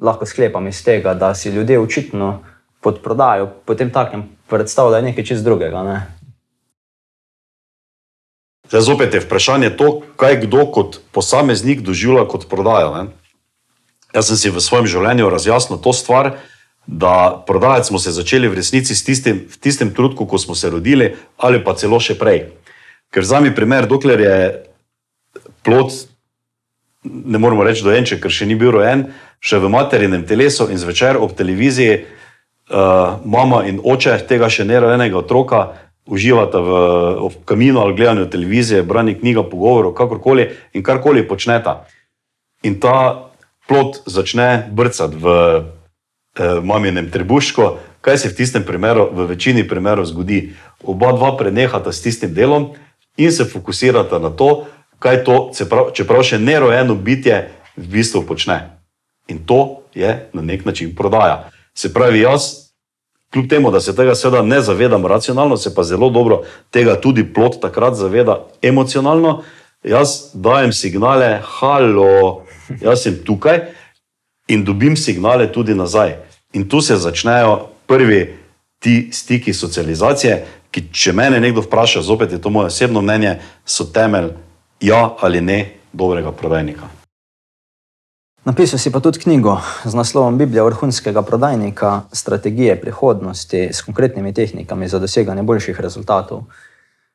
lahko sklepam iz tega, da si ljudje očitno pod prodajo potem takem predstavljajo nekaj čist drugega. Ne? Zdaj zopet je vprašanje to, kaj kdo kot posameznik doživlja kot prodajo. Ne? Jaz sem si v svojem življenju razjasnil to stvar, da prodajati smo se začeli v resnici tistim, v tistem trenutku, ko smo se rodili, ali pa celo še prej. Ker za mi primer, dokler je plod, ne moremo reči dojenček, ker še ni bil rojen, še v materinem telesu in zvečer ob televiziji, uh, mama in oče tega še nerojenega otroka uživata v, v kaminu ali gledanju televizije, branje knjiga, pogovorov, kakorkoli in karkoli počneta. In ta plod začne brcati v eh, maminem trebuško, kaj se v tistem primeru, v večini primerov zgodi. Oba dva prenehata s tistim delom in se fokusirata na to, kaj to, čeprav, čeprav še nerojeno bitje v bistvu počne. In to je na nek način prodaja. Se pravi, jaz, kljub temu, da se tega seveda ne zavedam racionalno, se pa zelo dobro tega tudi plot takrat zaveda emocionalno, jaz dajem signale, halo, jaz sem tukaj in dobim signale tudi nazaj. In tu se začnejo prvi ti stiki socializacije, ki, če me nekdo vpraša, zopet je to moje osebno mnenje, so temelj ja ali ne dobrega prodajnika. Napisal si pa tudi knjigo z naslovom Biblija vrhunskega prodajnika, strategije prihodnosti s konkretnimi tehnikami za doseganje boljših rezultatov.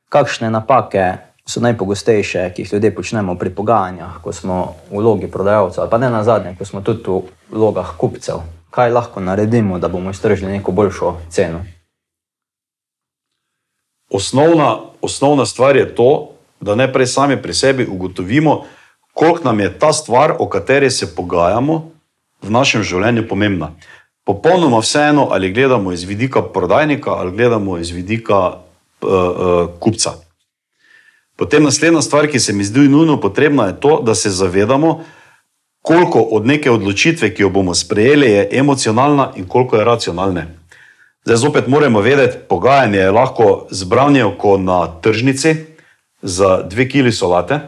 Kakšne napake so najpogostejše, ki jih ljudje počnemo pri pogajanjah, ko smo v vlogi prodajalca, ali pa ne na zadnje, ko smo tudi v vlogah kupcev? Kaj lahko naredimo, da bomo iztržili neko boljšo ceno? Osnovna, osnovna stvar je to, da najprej sami pri sebi ugotovimo, koliko nam je ta stvar, o kateri se pogajamo, v našem življenju pomembna. Popolnoma vseeno, ali gledamo iz vidika prodajnika ali gledamo iz vidika uh, uh, kupca. Potem naslednja stvar, ki se mi zdi nujno potrebna, je to, da se zavedamo, koliko od neke odločitve, ki jo bomo sprejeli, je emocionalna in koliko je racionalna. Zdaj, zopet moramo vedeti, pogajanje je lahko zbranje oko na tržnici za dve kili solate.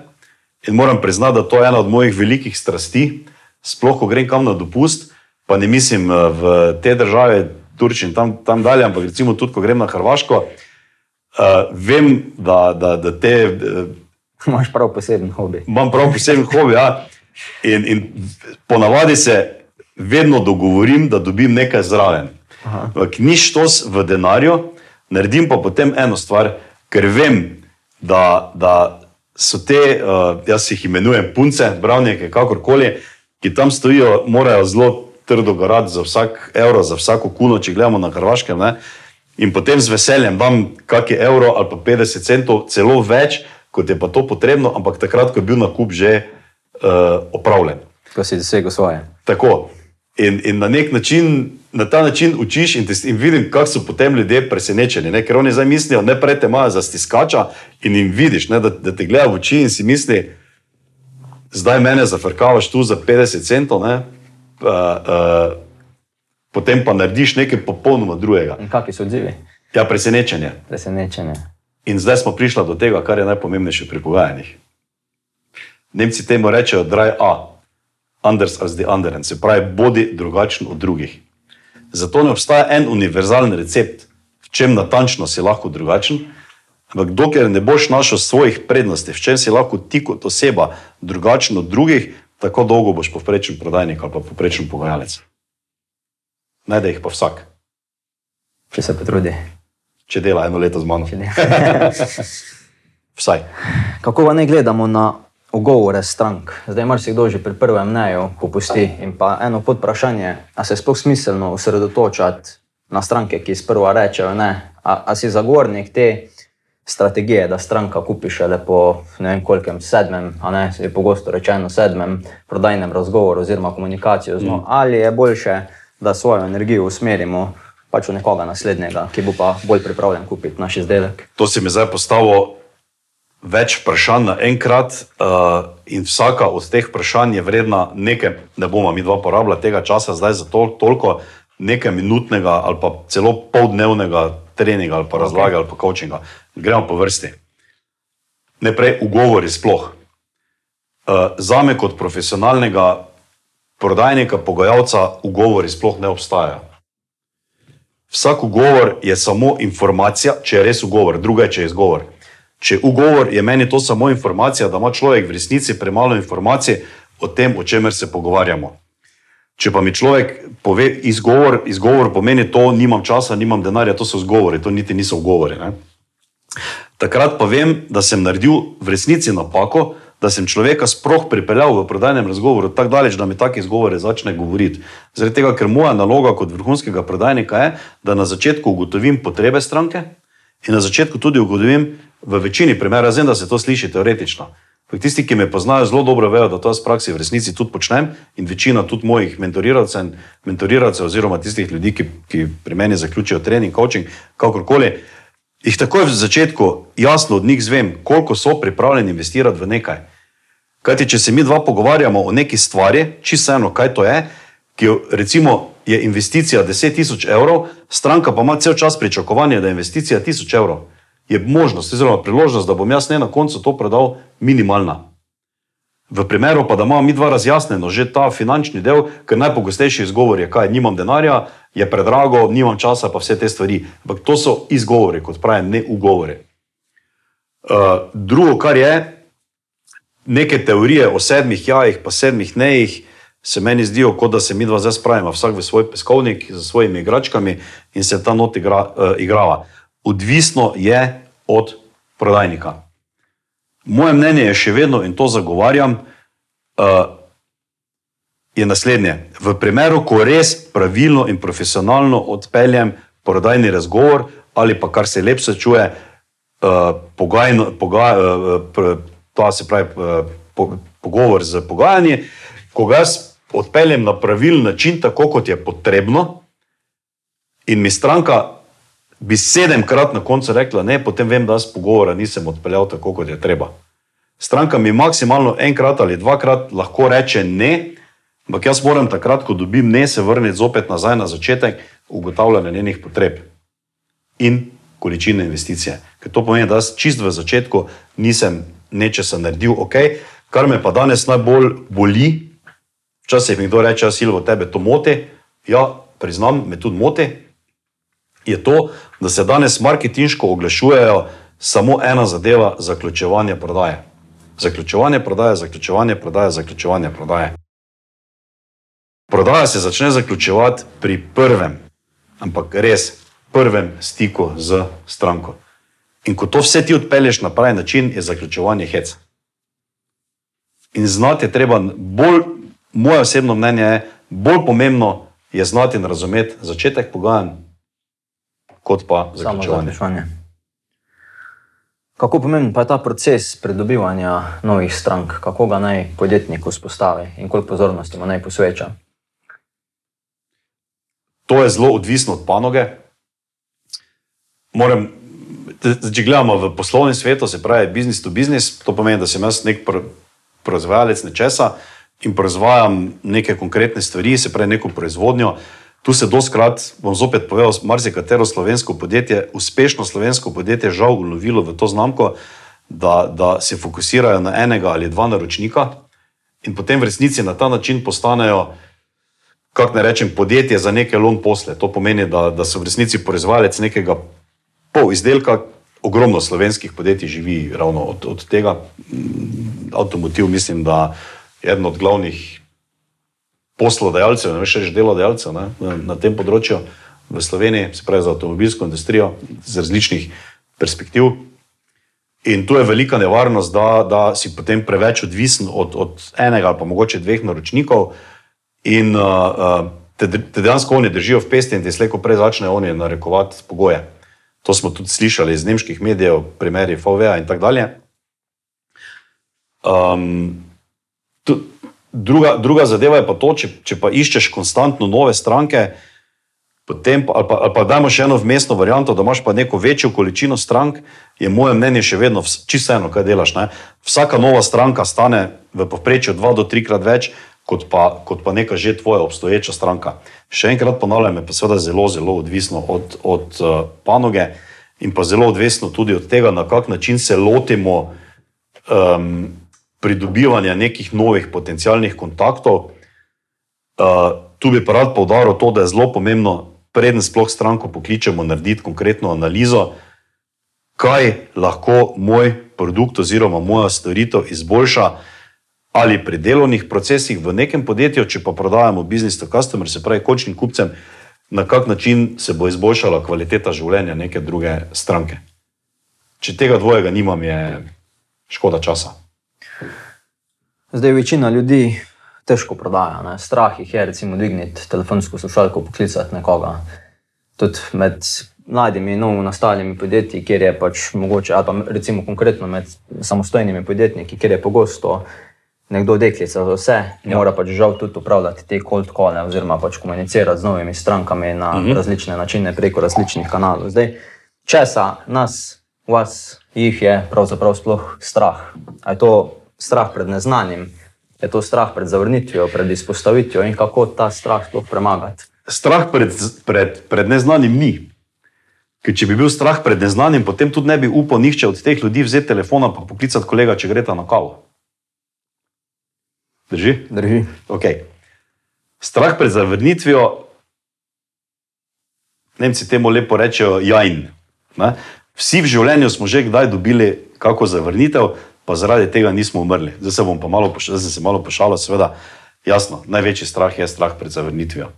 In moram priznati, da to je ena od mojih velikih strasti, sploh ko grem kam na dopust, pa ne mislim eh, v te države, Turčije in tam, tam dalje, ampak recimo tudi, ko grem na Hrvaško, uh, vem, da, da, da te. Uh, Imáš prav poseben hobi. Imam prav poseben hobi, ja. In, in ponavadi se vedno dogovorim, da dobim nekaj zraven. Ni štos v denarju, naredim pa potem eno stvar, ker vem, da, da so te, uh, jaz jih imenujem punce, bravnike, kakorkoli, ki tam stojijo, morajo zelo trdo garati za vsak evro, za vsako kuno, če gledamo na Hrvaškem. Ne? In potem z veseljem dam kakšen evro ali pa 50 centov, celo več, kot je pa to potrebno, ampak takrat, ko je bil nakup že uh, opravljen. Ko si dosegel svoje. Tako. In, in na nek način, na ta način učiš in, in vidim, kako so potem ljudje presenečeni. Ne? Ker oni zdaj mislijo, ne prej te imajo za stiskača in jim vidiš, ne, da, da te gledajo v oči in si misli, zdaj mene zafrkavaš tu za 50 centov, uh, uh, potem pa narediš nekaj popolnoma drugega. In kakšni so odzivi? Ja, presenečenje. Presenečenje. In zdaj smo prišli do tega, kar je najpomembnejše pri pogajanjih. Nemci temu rečejo, dry A anders as the anderen, se pravi, bodi drugačen od drugih. Zato ne obstaja en univerzalen recept, v čem natančno si lahko drugačen. Ampak dokler ne boš našel svojih prednosti, v čem si lahko ti kot oseba drugačen od drugih, tako dolgo boš poprečen prodajnik ali pa poprečen pogajalec. Da jih pa vsak. Če se potrudi. Če dela eno leto z mano. Vsaj. Kako pa ne gledamo na ugovore strank. Zdaj, marsikdo že pri prvem mnenju popusti. In pa eno podprašanje, ali se sploh smiselno osredotočati na stranke, ki sprva rečejo ne, ali si zagovornik te strategije, da stranka kupi šele po ne vem kolikem sedmem, a ne, je pogosto rečeno sedmem prodajnem razgovoru oziroma komunikacijo z njo, mm. ali je boljše, da svojo energijo usmerimo. Pač v nekoga naslednjega, ki bo pa bolj pripravljen kupiti naš izdelek. To si mi zdaj postavil več vprašanj naenkrat, uh, in vsaka od teh vprašanj je vredna nekaj, ne bomo mi dva porabljali tega časa zdaj za to, toliko nekaj minutnega ali pa celo poldnevnega treninga ali pa razlage okay. ali pa coachinga. Gremo po vrsti. Najprej ugovori sploh. Uh, za me kot profesionalnega prodajnika, pogajalca, ugovori sploh ne obstajajo. Vsak ugovor je samo informacija, če je res ugovor, druga je, če je izgovor. Če ugovor je meni to samo informacija, da ima človek v resnici premalo informacij o tem, o čemer se pogovarjamo. Če pa mi človek pove izgovor, izgovor pomeni to, nimam časa, nimam denarja, to so zgovori, to niti niso ugovori. Ne? Takrat pa vem, da sem naredil v resnici napako, da sem človeka sploh pripeljal v prodajnem razgovoru tako daleč, da mi take izgovore začne govoriti. Zaradi tega, ker moja naloga kot vrhunskega prodajnika je, da na začetku ugotovim potrebe stranke in na začetku tudi ugotovim, v večini primerov, razen da se to sliši teoretično. Pa tisti, ki me poznajo, zelo dobro vejo, da to jaz v praksi v resnici tudi počnem in večina tudi mojih mentoriralcev, mentoriralcev oziroma tistih ljudi, ki, ki pri meni zaključijo trening, coaching, kakorkoli, jih takoj v začetku jasno od njih zvem, koliko so pripravljeni investirati v nekaj. Kajti, če se mi dva pogovarjamo o neki stvari, čisto eno, kaj to je, ki jo, recimo, je investicija 10.000 evrov, stranka pa ima cel čas pričakovanje, da je investicija 1000 evrov, je možnost, oziroma priložnost, da bom jaz ne na koncu to prodal, minimalna. V primeru pa, da imamo mi dva razjasnjeno že ta finančni del, ker najpogostejši izgovor je, kaj nimam denarja, je predrago, nimam časa, pa vse te stvari. Ampak to so izgovori, kot pravim, ne ugovori. Uh, drugo, kar je, neke teorije o sedmih jajih, pa sedmih nejih, se meni zdijo, kot da se mi dva zdaj spravimo, vsak v svoj peskovnik z svojimi igračkami in se ta not igra, uh, igrava. Odvisno je od prodajnika. Moje mnenje je še vedno, in to zagovarjam, uh, je naslednje. V primeru, ko res pravilno in profesionalno odpeljem prodajni razgovor, ali pa kar se lepše čuje, uh, pogajno, pogaj, uh, to se pravi po, pogovor z pogajanji, ko ga jaz odpeljem na pravilen način, tako kot je potrebno, in mi stranka bi sedemkrat na koncu rekla, ne, potem vem, da jaz pogovora nisem odpeljal tako, kot je treba. Stranka mi maksimalno enkrat ali dvakrat lahko reče ne, ampak jaz moram takrat, ko dobim ne, se vrniti zopet nazaj na začetek ugotavljanja njenih potreb in količine investicije. Ker to pomeni, da jaz čist v začetku nisem nečesa naredil, ok, kar me pa danes najbolj boli, Včasih mi kdo reče, da Silvo tebe to moti. Ja, priznam, me tudi moti. Je to, da se danes marketinško oglašujejo samo ena zadeva: zaključovanje prodaje. Zaključovanje prodaje, zaključovanje prodaje, zaključovanje prodaje. Prodaja se začne zaključovati pri prvem, ampak res prvem stiku z stranko. In ko to vse ti odpelješ na pravi način, je zaključovanje hec. In znati je treba bolj moje osebno mnenje je, bolj pomembno je znati in razumeti začetek pogajanj, kot pa zaključovanje. Kako pomemben pa je ta proces pridobivanja novih strank, kako ga naj podjetnik vzpostavi in koliko pozornosti mu naj posveča? To je zelo odvisno od panoge. Moram, če gledamo v poslovnem svetu, se pravi business to business, to pomeni, da sem jaz nek proizvajalec nečesa, in proizvajam neke konkretne stvari, se pravi neko proizvodnjo. Tu se doskrat, bom zopet povedal, marsikatero slovensko podjetje, uspešno slovensko podjetje, žal ulovilo v to znamko, da, da se fokusirajo na enega ali dva naročnika in potem v resnici na ta način postanejo, kako ne rečem, podjetje za neke lom posle. To pomeni, da, da so v resnici proizvajalec nekega pol izdelka. Ogromno slovenskih podjetij živi ravno od, od tega. Avtomotiv, mislim, da eden od glavnih poslodajalcev, ne veš, delodajalcev ne, na, tem področju v Sloveniji, se pravi za avtomobilsko industrijo, z različnih perspektiv. In tu je velika nevarnost, da, da si potem preveč odvisen od, od enega ali pa mogoče dveh naročnikov in uh, te, te dejansko oni držijo v pesti in ti slejko prej začnejo oni narekovati pogoje. To smo tudi slišali iz nemških medijev, primeri VW in tako dalje. Um, druga, druga zadeva je pa to, če, če pa iščeš konstantno nove stranke, potem ali pa, ali pa dajmo še eno vmesno varianto, da imaš pa neko večjo količino strank, je moje mnenje še vedno čisto eno, kaj delaš. Ne? Vsaka nova stranka stane v povprečju dva do trikrat več. Kot pa, kot pa neka že tvoja obstoječa stranka. Še enkrat ponavljam, je pa seveda zelo, zelo odvisno od, od uh, panoge in pa zelo odvisno tudi od tega, na kak način se lotimo um, pridobivanja nekih novih potencijalnih kontaktov. Uh, tu bi pa rad povdaril to, da je zelo pomembno, preden sploh stranko pokličemo, narediti konkretno analizo, kaj lahko moj produkt oziroma moja storitev izboljša. Ali pri delovnih procesih v nekem podjetju, če pa prodajamo business to customer, se pravi končnim kupcem, na kak način se bo izboljšala kvaliteta življenja neke druge stranke. Če tega dvojega nimam, je škoda časa. Zdaj večina ljudi težko prodaja. Ne? Strah jih je, recimo, dvigniti telefonsko slušalko, poklicati nekoga. Tudi med mladimi, novo nastalimi podjetji, kjer je pač mogoče, ali pa recimo konkretno med samostojnimi podjetniki, kjer je pogosto nekdo deklica za vse, ja. mora pač žal tudi upravljati te cold calls oziroma pač komunicirati z novimi strankami na uh mhm. -huh. različne načine preko različnih kanalov. Zdaj, česa nas, vas, jih je pravzaprav sploh strah? A je to strah pred neznanim, je to strah pred zavrnitvijo, pred izpostavitvijo in kako ta strah sploh premagati? Strah pred, pred, pred neznanim ni. Ker če bi bil strah pred neznanim, potem tudi ne bi upal nihče od teh ljudi vzeti telefona in poklicati kolega, če gre ta na kavo. Drži? Drži. Okay. Strah pred zavrnitvijo, Nemci temu lepo rečejo jajn. Ne? Vsi v življenju smo že kdaj dobili kako zavrnitev, pa zaradi tega nismo umrli. Zdaj se bom pa malo, zdaj sem se malo pošalil, seveda, jasno, največji strah je strah pred zavrnitvijo.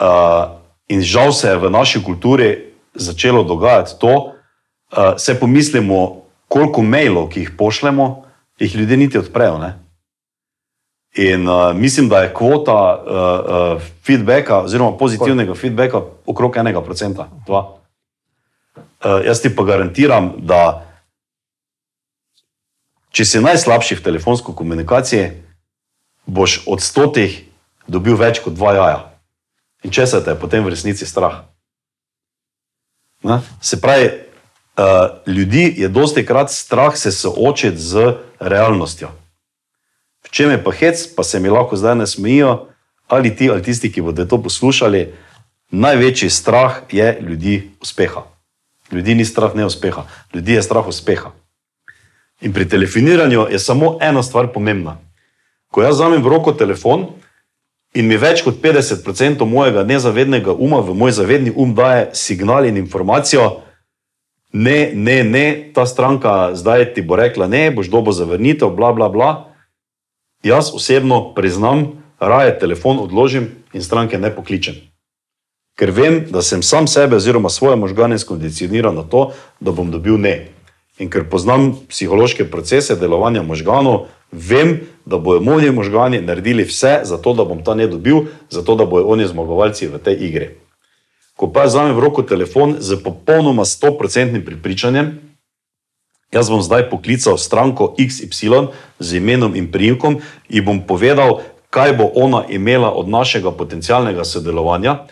Uh, in žal se je v naši kulturi začelo dogajati to, uh, se pomislimo, koliko mailov, ki jih pošljemo, jih ljudje niti odprejo. Ne? In uh, mislim, da je kvota uh, uh, feedbacka, oziroma pozitivnega feedbacka, okrog enega procenta. Uh, jaz ti pa garantiram, da če si najslabši v telefonski komunikaciji, boš od stotih dobil več kot dva jaja. In če se te je potem v resnici strah. Ne? Se pravi, uh, ljudi je dosti krat strah se soočiti z realnostjo. V čem je pa hec, pa se mi lahko zdaj ne smejijo, ali ti, ali tisti, ki bodo to poslušali. Največji strah je ljudi uspeha. Ljudi ni strah neuspeha, ljudi je strah uspeha. In pri telefoniranju je samo ena stvar pomembna. Ko jaz vzamem v roko telefon in mi več kot 50% mojega nezavednega uma v moj zavedni um daje signal in informacijo, ne, ne, ne, ta stranka zdaj ti bo rekla ne, boš dobo zavrnitev, bla, bla, bla. Jaz osebno priznam, raje telefon odložim in stranke ne pokličem. Ker vem, da sem sam sebe oziroma svoje možgane skondicioniral na to, da bom dobil ne. In ker poznam psihološke procese delovanja možganov, vem, da bodo moji možgani naredili vse za to, da bom ta ne dobil, zato da bodo oni zmagovalci v tej igri. Ko pa vzamem v roko telefon z popolnoma 100% pripričanjem, Jaz bom zdaj poklical stranko XY z imenom in primkom in bom povedal, kaj bo ona imela od našega potencialnega sodelovanja,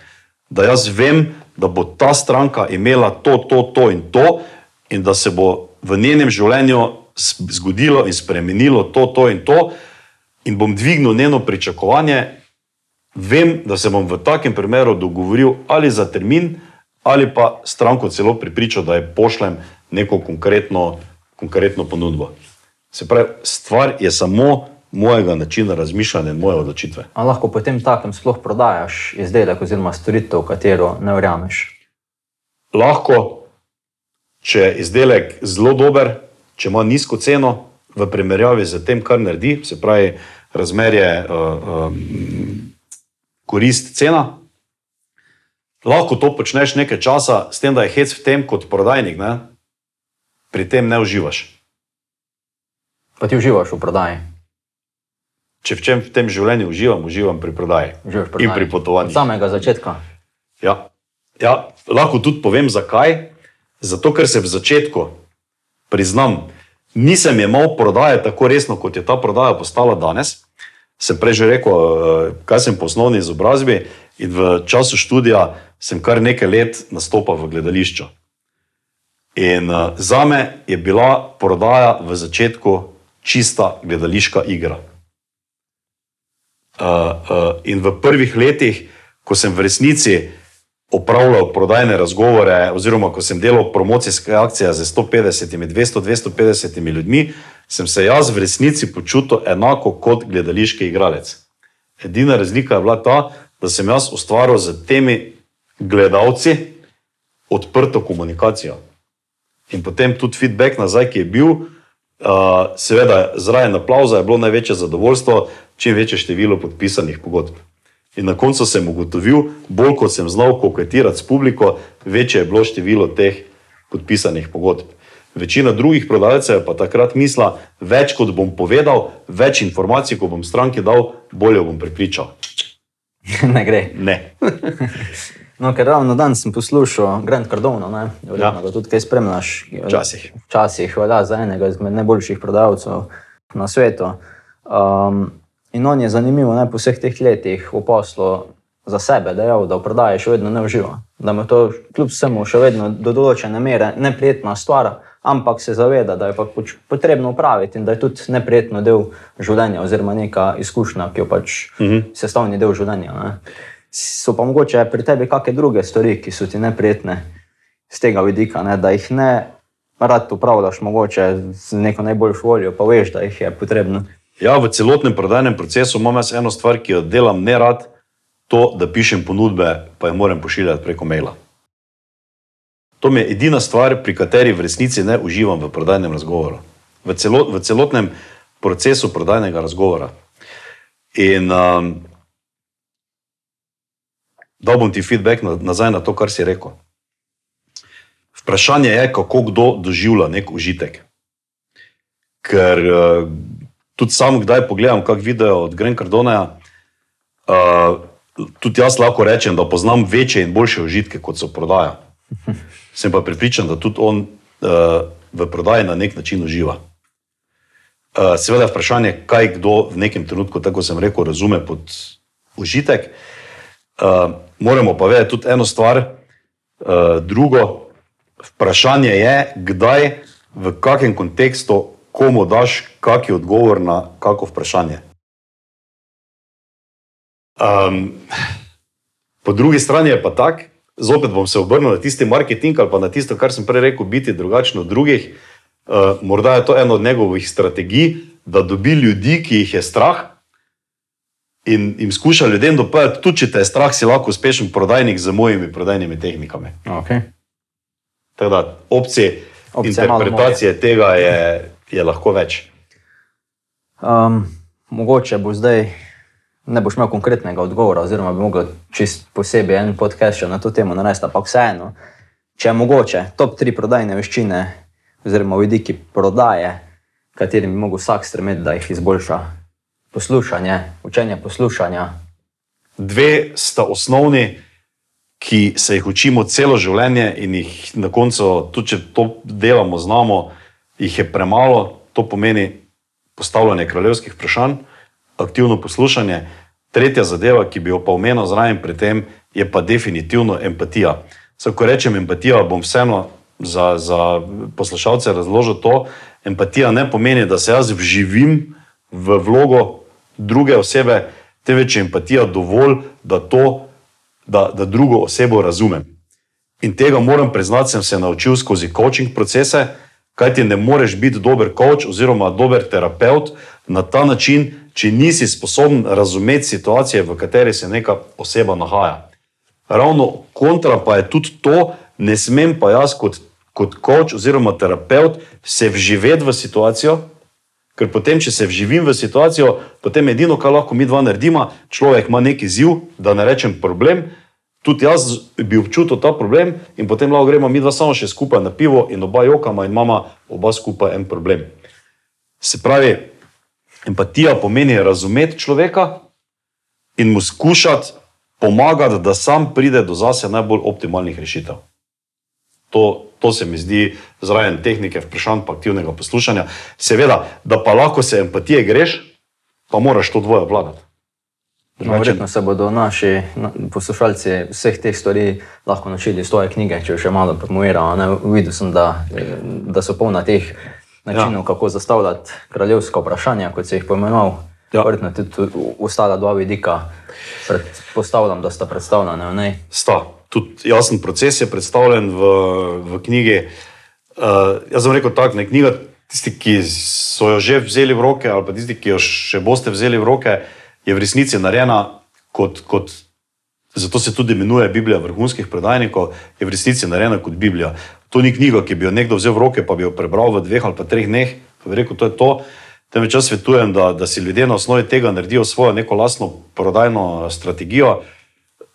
da jaz vem, da bo ta stranka imela to, to, to in to, in da se bo v njenem življenju zgodilo in spremenilo to, to in to, in bom dvignil njeno pričakovanje. Vem, da se bom v takem primeru dogovoril ali za termin, ali pa stranko celo pripričal, da je pošljem neko konkretno, konkretno ponudbo. Se pravi, stvar je samo mojega načina razmišljanja in moje odločitve. Ali lahko potem takem sploh prodajaš izdelek oziroma storitev, v katero ne verjameš? Lahko, če je izdelek zelo dober, če ima nizko ceno v primerjavi z tem, kar naredi, se pravi, razmerje uh, um, korist cena. Lahko to počneš nekaj časa, s tem, da je hec v tem kot prodajnik, ne? pri tem ne uživaš. Pa ti uživaš v prodaji? Če v čem v tem življenju uživam, uživam pri prodaji Uživaš v in prodaji? pri potovanju. Od samega začetka. Ja. Ja, lahko tudi povem, zakaj. Zato, ker se v začetku, priznam, nisem imel prodaje tako resno, kot je ta prodaja postala danes. Sem prej že rekel, eh, kaj sem po osnovni izobrazbi in v času študija sem kar nekaj let nastopal v gledališču. In uh, za me je bila prodaja v začetku čista gledališka igra. Uh, in v prvih letih, ko sem v resnici opravljal prodajne razgovore, oziroma ko sem delal promocijske akcije z 150, 200, 250 ljudmi, sem se jaz v resnici počutil enako kot gledališki igralec. Edina razlika je bila ta, da sem jaz ustvaril z temi gledalci odprto komunikacijo. In potem tudi feedback nazaj, ki je bil, uh, seveda, zraven aplauza je bilo največje zadovoljstvo, čim večje število podpisanih pogodb. In na koncu sem ugotovil, bolj kot sem znal koketirati s publiko, večje je bilo število teh podpisanih pogodb. Večina drugih prodajalcev pa takrat misla, več kot bom povedal, več informacij, ko bom stranki dal, bolje bom pripričal. ne gre. Ne. No, ker ravno danes sem poslušal Grand Cardone, ne, verjetno Ja. ga tudi kaj spremljaš. Včasih. Včasih velja za enega izmed najboljših prodajalcev na svetu. Um, in on je zanimivo, ne, po vseh teh letih v poslu za sebe dejal, da v prodaji še vedno ne uživa. Da mu to kljub vsemu še vedno do določene mere neprijetna stvar, ampak se zaveda, da je pa pač potrebno upraviti in da je tudi neprijetno del življenja, oziroma neka izkušnja, ki je pač uh -huh. sestavni del življenja. Ne. So pa mogoče pri tebi kakšne druge stvari, ki so ti neprijetne z tega vidika, ne, da jih ne rad upravljaš, mogoče z neko najboljšo voljo, pa veš, da jih je potrebno. Ja, v celotnem prodajnem procesu imam jaz eno stvar, ki jo delam ne rad, to, da pišem ponudbe, pa jih moram pošiljati preko maila. To je edina stvar, pri kateri v resnici ne uživam v prodajnem razgovoru, v, celo, v celotnem procesu prodajnega razgovora. In um, da bom ti feedback nazaj na to, kar si rekel. Vprašanje je, kako kdo doživlja nek užitek. Ker uh, tudi sam, kdaj pogledam, kak video od Green Cardoneja, uh, tudi jaz lahko rečem, da poznam večje in boljše užitke, kot so prodaja. Sem pa pripričan, da tudi on uh, v prodaji na nek način uživa. Uh, seveda je vprašanje, kaj kdo v nekem trenutku, tako sem rekel, razume pod užitek. Uh, moramo pa vedeti tudi eno stvar. Uh, drugo, vprašanje je, kdaj, v kakem kontekstu, komu daš kakšen odgovor na kako vprašanje. Um, po drugi strani je pa tako, zopet bom se obrnil na tisti marketing ali pa na tisto, kar sem prej rekel, biti drugačen od drugih. Uh, morda je to ena od njegovih strategij, da dobi ljudi, ki jih je strah. In jim skuša ljudem dopovedati, tudi če te je strah, si lahko uspešen prodajnik z mojimi prodajnimi tehnikami. Okay. Tako da opcije, opcije interpretacije tega je, je lahko več. Um, mogoče bo zdaj ne boš imel konkretnega odgovora, oziroma bi lahko čist posebej en podcast na to temo narediti, ampak vseeno, če je mogoče, top tri prodajne veščine, oziroma vidiki prodaje, katerim bi lahko vsak stremeti, da jih izboljša. Poslušanje, učenje poslušanja. Dve sta osnovni, ki se jih učimo celo življenje, in jih na koncu, tudi če to delamo, znamo, jih je premalo. To pomeni postavljanje kraljevskih vprašanj aktivno poslušanje. Tretja zadeva, ki bi jo pa omenil zraven pri tem, je pa definitivno empatija. Saj, ko rečem empatija, bom vseeno za, za poslušalce razložil to. Empatija ne pomeni, da se jaz vživim v vlogo druge osebe, temveč je empatija dovolj, da, to, da, da drugo osebo razumem. In tega moram priznati, sem se naučil skozi coaching procese, kajti ne moreš biti dober coach oziroma dober terapeut na ta način, če nisi sposoben razumeti situacije, v kateri se neka oseba nahaja. Ravno kontra pa je tudi to, ne smem pa jaz kot, coach oziroma terapeut se vživeti v situacijo. Ker potem, če se vživim v situacijo, potem edino, kar lahko mi dva naredimo, človek ima neki ziv, da ne rečem problem, tudi jaz bi občutil ta problem, in potem lahko gremo mi dva samo še skupaj na pivo in oba jokama in imamo oba skupaj en problem. Se pravi, empatija pomeni razumeti človeka in mu skušati pomagati, da sam pride do zase najbolj optimalnih rešitev. To, to se mi zdi zraven tehnike, vprašanj, pa aktivnega poslušanja. Seveda, da pa lahko se empatije greš, pa moraš to dvoje vladati. No, verjetno se bodo naši poslušalci vseh teh stvari lahko naučili iz tvoje knjige, če še malo promovirajo. Videl sem, da, da so polna teh načinov, ja. kako zastavljati kraljevska vprašanja, kot se jih pomenoval. Ja. Verjetno tudi ostala dva vidika, predpostavljam, da sta predstavljena. Sta. Tudi jasen proces je predstavljen v, v knjigi. Uh, jaz sem rekel tako, ne knjiga. Tisti, ki so jo že vzeli v roke, ali pa tisti, ki jo še boste vzeli v roke, je v resnici narejena kot, kot zato se tudi imenuje Biblija vrhunskih predajnikov, je v resnici narejena kot Biblija. To ni knjiga, ki bi jo nekdo vzel v roke, pa bi jo prebral v dveh ali pa treh dneh, pa bi rekel, to je to. Temveč jaz svetujem, da, da si ljudje na osnovi tega naredijo svojo neko lastno prodajno strategijo.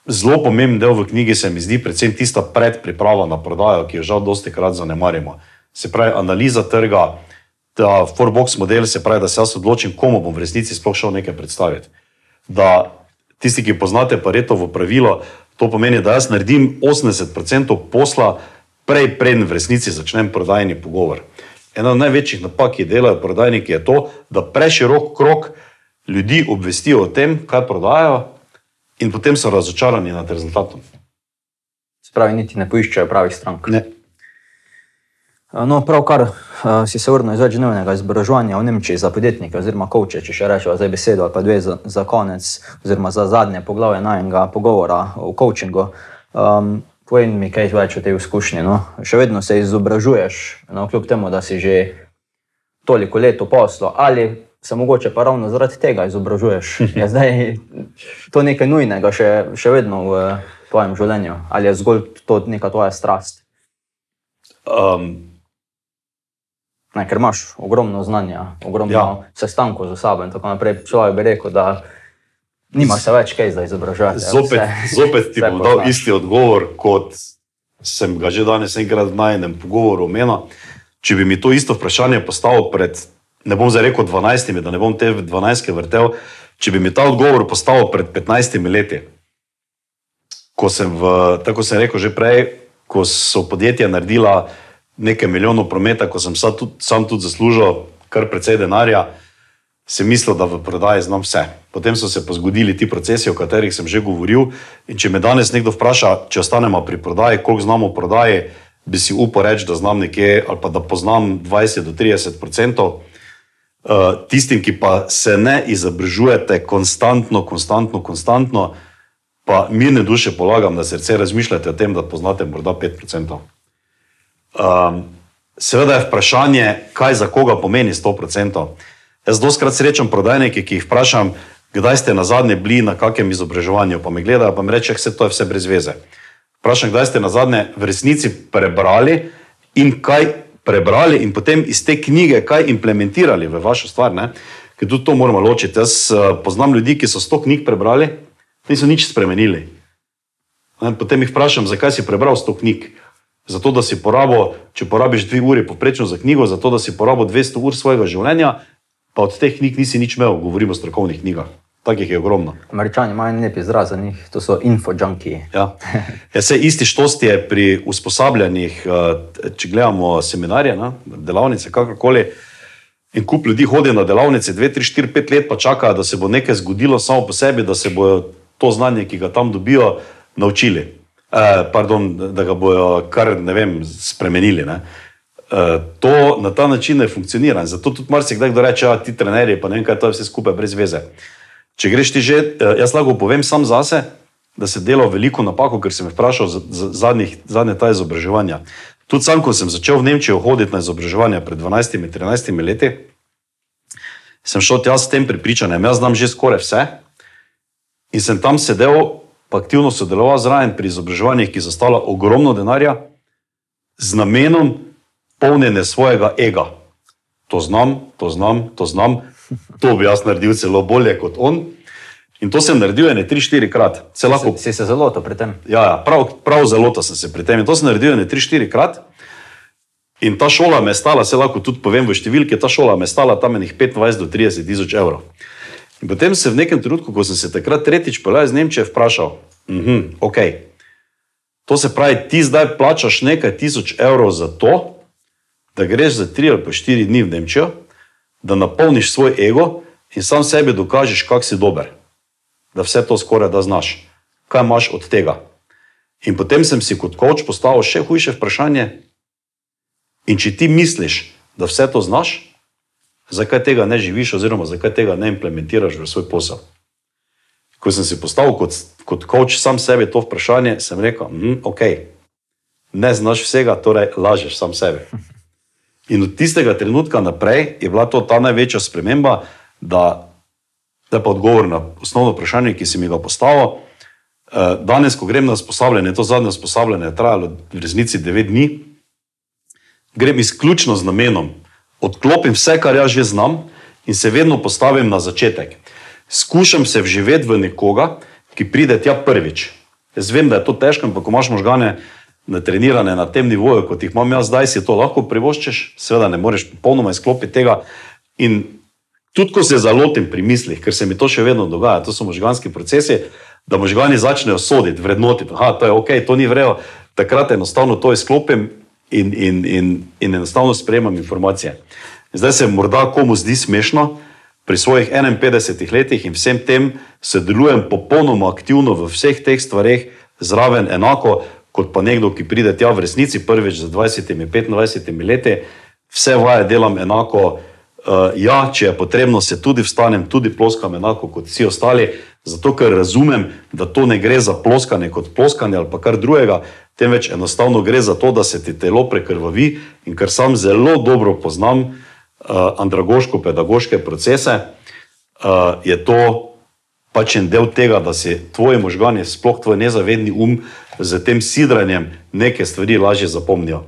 Zelo pomemben del v knjigi se mi zdi predvsem tista predpriprava na prodajo, ki jo žal dosti krat zanemarimo. Se pravi, analiza trga, ta four-box model, se pravi, da se jaz odločim, komu bom v resnici sploh šel nekaj predstaviti. Da tisti, ki poznate Paretovo pravilo, to pomeni, da jaz naredim 80% posla, prej, preden v resnici začnem prodajni pogovor. Ena od največjih napak, ki delajo prodajniki, je to, da preširok krok ljudi obvestijo o tem, kaj prodajajo, in potem so razočarani nad rezultatom. Spravi, niti ne poiščejo pravih strank. Ne. No, pravkar uh, si se vrnil iz večdnevnega izobraževanja v Nemčiji za podjetnike, oziroma koče, če še rečemo zdaj besedo, ali pa dve za, za konec, oziroma za zadnje poglavje najmenjega pogovora o coachingu. Um, Povej mi kaj več o tej izkušnji. No? Še vedno se izobražuješ, no? kljub temu, da si že toliko let v poslu, ali se mogoče pa ravno zaradi tega izobražuješ. Je zdaj to nekaj nujnega, še, še vedno v tvojem življenju, ali je zgolj to neka tvoja strast? Um, Ne, ker imaš ogromno znanja, ogromno Ja. sestankov z sabo in tako naprej. Človek bi rekel, da nima se več kaj za izobraževati. ja, zopet, vse- zopet ti bom dal isti odgovor, kot sem ga že danes enkrat v najnem pogovoru omenil. Če bi mi to isto vprašanje postavil pred, ne bom zdaj rekel 12, da ne bom te 12 vrtel, če bi mi ta odgovor postavil pred 15 leti, ko sem, v, tako sem rekel že prej, ko so podjetja naredila nekaj milijonov prometa, ko sem sam tudi, sam tudi zaslužil kar precej denarja, sem mislil, da v prodaji znam vse. Potem so se pa zgodili ti procesi, o katerih sem že govoril. In če me danes nekdo vpraša, če ostanemo pri prodaji, koliko znamo o prodaji, bi si upal reči, da znam nekje ali pa da poznam 20 do 30 odstotkov. Uh, tistim, ki pa se ne izobražujete konstantno, konstantno, konstantno, pa mirne duše polagam na srce, razmišljate o tem, da poznate morda 5%. Um, seveda je vprašanje, kaj za koga pomeni 100%. Jaz doskrat srečam prodajnike, ki jih vprašam, kdaj ste na zadnje bili na kakem izobraževanju, pa me gledajo, pa mi reče, vse to je vse brez veze. Vprašam, kdaj ste na zadnje v resnici prebrali in kaj prebrali, in potem iz te knjige kaj implementirali v vašo stvar. Ne? Ker tudi to moramo ločiti. Jaz uh, poznam ljudi, ki so sto knjig prebrali, niso nič spremenili. Potem jih vprašam, zakaj si prebral sto knjig. Zato, da si porabil, če porabiš dve uri poprečno za knjigo, zato, da si porabil 200 ur svojega življenja, pa od teh knjig nisi nič imel, govorimo o strokovnih knjigah. Takih je ogromno. Američani imajo en lep izraz za njih, to so infojunki. Ja. Ja, se isti štost je pri usposabljanjih, eh, če gledamo seminarje, ne, delavnice, kakorkoli. In kup ljudi hodi na delavnice, dve, tri, štiri, pet let, pa čakajo, da se bo nekaj zgodilo samo po sebi, da se bodo to znanje, ki ga tam dobijo, naučili. Eh, pardon, da ga bodo kar ne vem, spremenili. Ne. Eh, to na ta način ne funkcionira. Zato tudi marsikdaj kdo reče, da ti trenerji, pa ne vem, kaj to je vse skupaj brez veze. Če greš ti že, eh, jaz lahko povem sam zase, da se dela veliko napako, ker sem vprašal za, za zadnjih, zadnje ta izobraževanja. Tudi sam, ko sem začel v Nemčijo hoditi na izobraževanja pred 12-13 leti, sem šel tja s tem prepričanjem, jaz znam že skoraj vse. In sem tam sedel, pa aktivno sodeloval zraven pri izobraževanjih, ki so stala ogromno denarja, z namenom polnjenja svojega ega. To znam, to znam, to znam, to bi jaz naredil celo bolje kot on. In to sem naredil ne 3-4 krat. Se lahko Si se zelo to pri tem. Ja, ja, prav, prav zelo sem se pri tem. In to sem naredil ne 3-4 krat. In ta šola me je stala, se lahko tudi povem v številke, ta šola me je stala tam enih 25 do 30 tisoč evrov. In potem se v nekem trenutku, ko sem se takrat tretjič pelal iz Nemčije, vprašal, mhm, ok, to se pravi, ti zdaj plačaš nekaj tisoč evrov za to, da greš za tri ali pa štiri dni v Nemčijo, da napolniš svoj ego in sam sebi dokažeš, kak si dober, da vse to skoraj da znaš. Kaj imaš od tega? In potem sem si kot koč postavil še hujše vprašanje. In če ti misliš, da vse to znaš, zakaj tega ne živiš, oziroma zakaj tega ne implementiraš v svoj posel? Ko sem si postavil kot, kot koč sam sebi to vprašanje, sem rekel, hm, ok, ne znaš vsega, torej lažeš sam sebe. In od tistega trenutka naprej je bila to ta največja sprememba, da je pa odgovor na osnovno vprašanje, ki si mi ga postavil. Eh, Danes, ko grem na usposabljanje, to zadnje usposabljanje je trajalo v resnici 9 dni, grem izključno z namenom, odklopim vse, kar jaz že znam in se vedno postavim na začetek. Skušam se vživeti v nekoga, ki pride tja prvič. Jaz vem, da je to težko, ampak ko imaš možgane natrenirane na tem nivoju, kot jih imam jaz zdaj, si to lahko privoščiš, seveda ne moreš popolnoma izklopiti tega. In tudi ko se zalotim pri mislih, ker se mi to še vedno dogaja, to so možganski procesi, da možgani začnejo soditi, vrednotiti, da je ok, to ni vrejo, takrat enostavno to izklopim in, in, in, in enostavno sprejemam informacije. Zdaj se morda komu zdi smešno, pri svojih 51 letih in vsem tem sodelujem popolnoma aktivno v vseh teh stvareh, zraven enako kot pa nekdo, ki pride tja v resnici prvič za 20-25 leti, vse vaje delam enako. Uh, ja, če je potrebno, se tudi vstanem, tudi ploskam enako kot vsi ostali, zato ker razumem, da to ne gre za ploskanje kot ploskanje ali kar drugega, temveč enostavno gre za to, da se ti telo prekrvavi in ker sam zelo dobro poznam uh, andragoško-pedagoške procese, uh, je to pač en del tega, da si tvoji možgani, sploh tvoj nezavedni um, z tem sidranjem neke stvari lažje zapomnijo.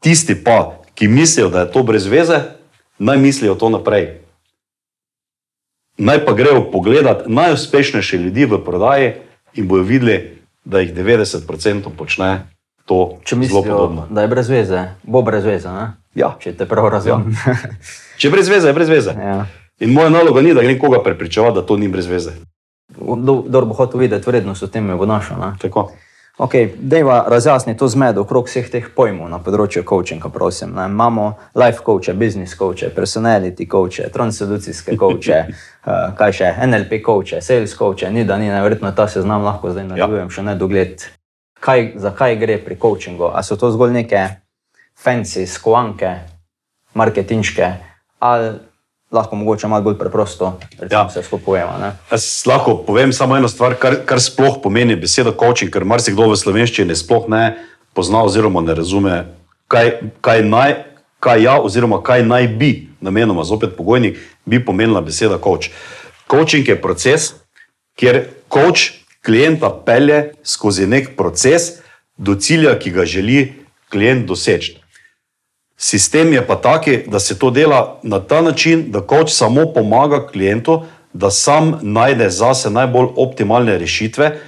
Tisti pa, ki mislijo, da je to brez veze, naj mislijo to naprej. Naj pa grejo pogledat najuspešnejše ljudi v prodaji in bojo videli, da jih 90% počne to Če mislijo, da je brez veze, bo brez veze. Ne? Ja. Če te prav razumem. Ja. Če je brez veze, je brez veze. ja. In moja naloga ni, da grem koga prepričevati, da to ni brez veze. Kdo bo hotel videti vrednost v tem, bo našel. Ne? Tako. Okay, dejva razjasni to zmedo okrog vseh teh pojmov na področju coachinga, prosim. Ne? Imamo life coache, business coache, personality coache, transolucijske coache, uh, kaj še, NLP coache, sales coache, ni da ni, verjetno ta seznam lahko zdaj nadaljujem, ja. še ne dogled. Kaj, zakaj gre pri coachingu? A so to zgolj neke fancy skovanke, marketinške, ali lahko mogoče malo bolj preprosto, recimo, ja. se spopojemo. Jaz lahko povem samo eno stvar, kar, kar sploh pomeni beseda coaching, ker marsikdo v slovenščini sploh ne pozna oziroma ne razume, kaj, kaj, naj, kaj ja oziroma kaj naj bi, namenoma zopet pogojnik, bi pomenila beseda coach. Coaching je proces, kjer coach klienta pelje skozi nek proces do cilja, ki ga želi klient doseči. Sistem je pa taki, da se to dela na ta način, da coach samo pomaga klientu, da sam najde zase najbolj optimalne rešitve.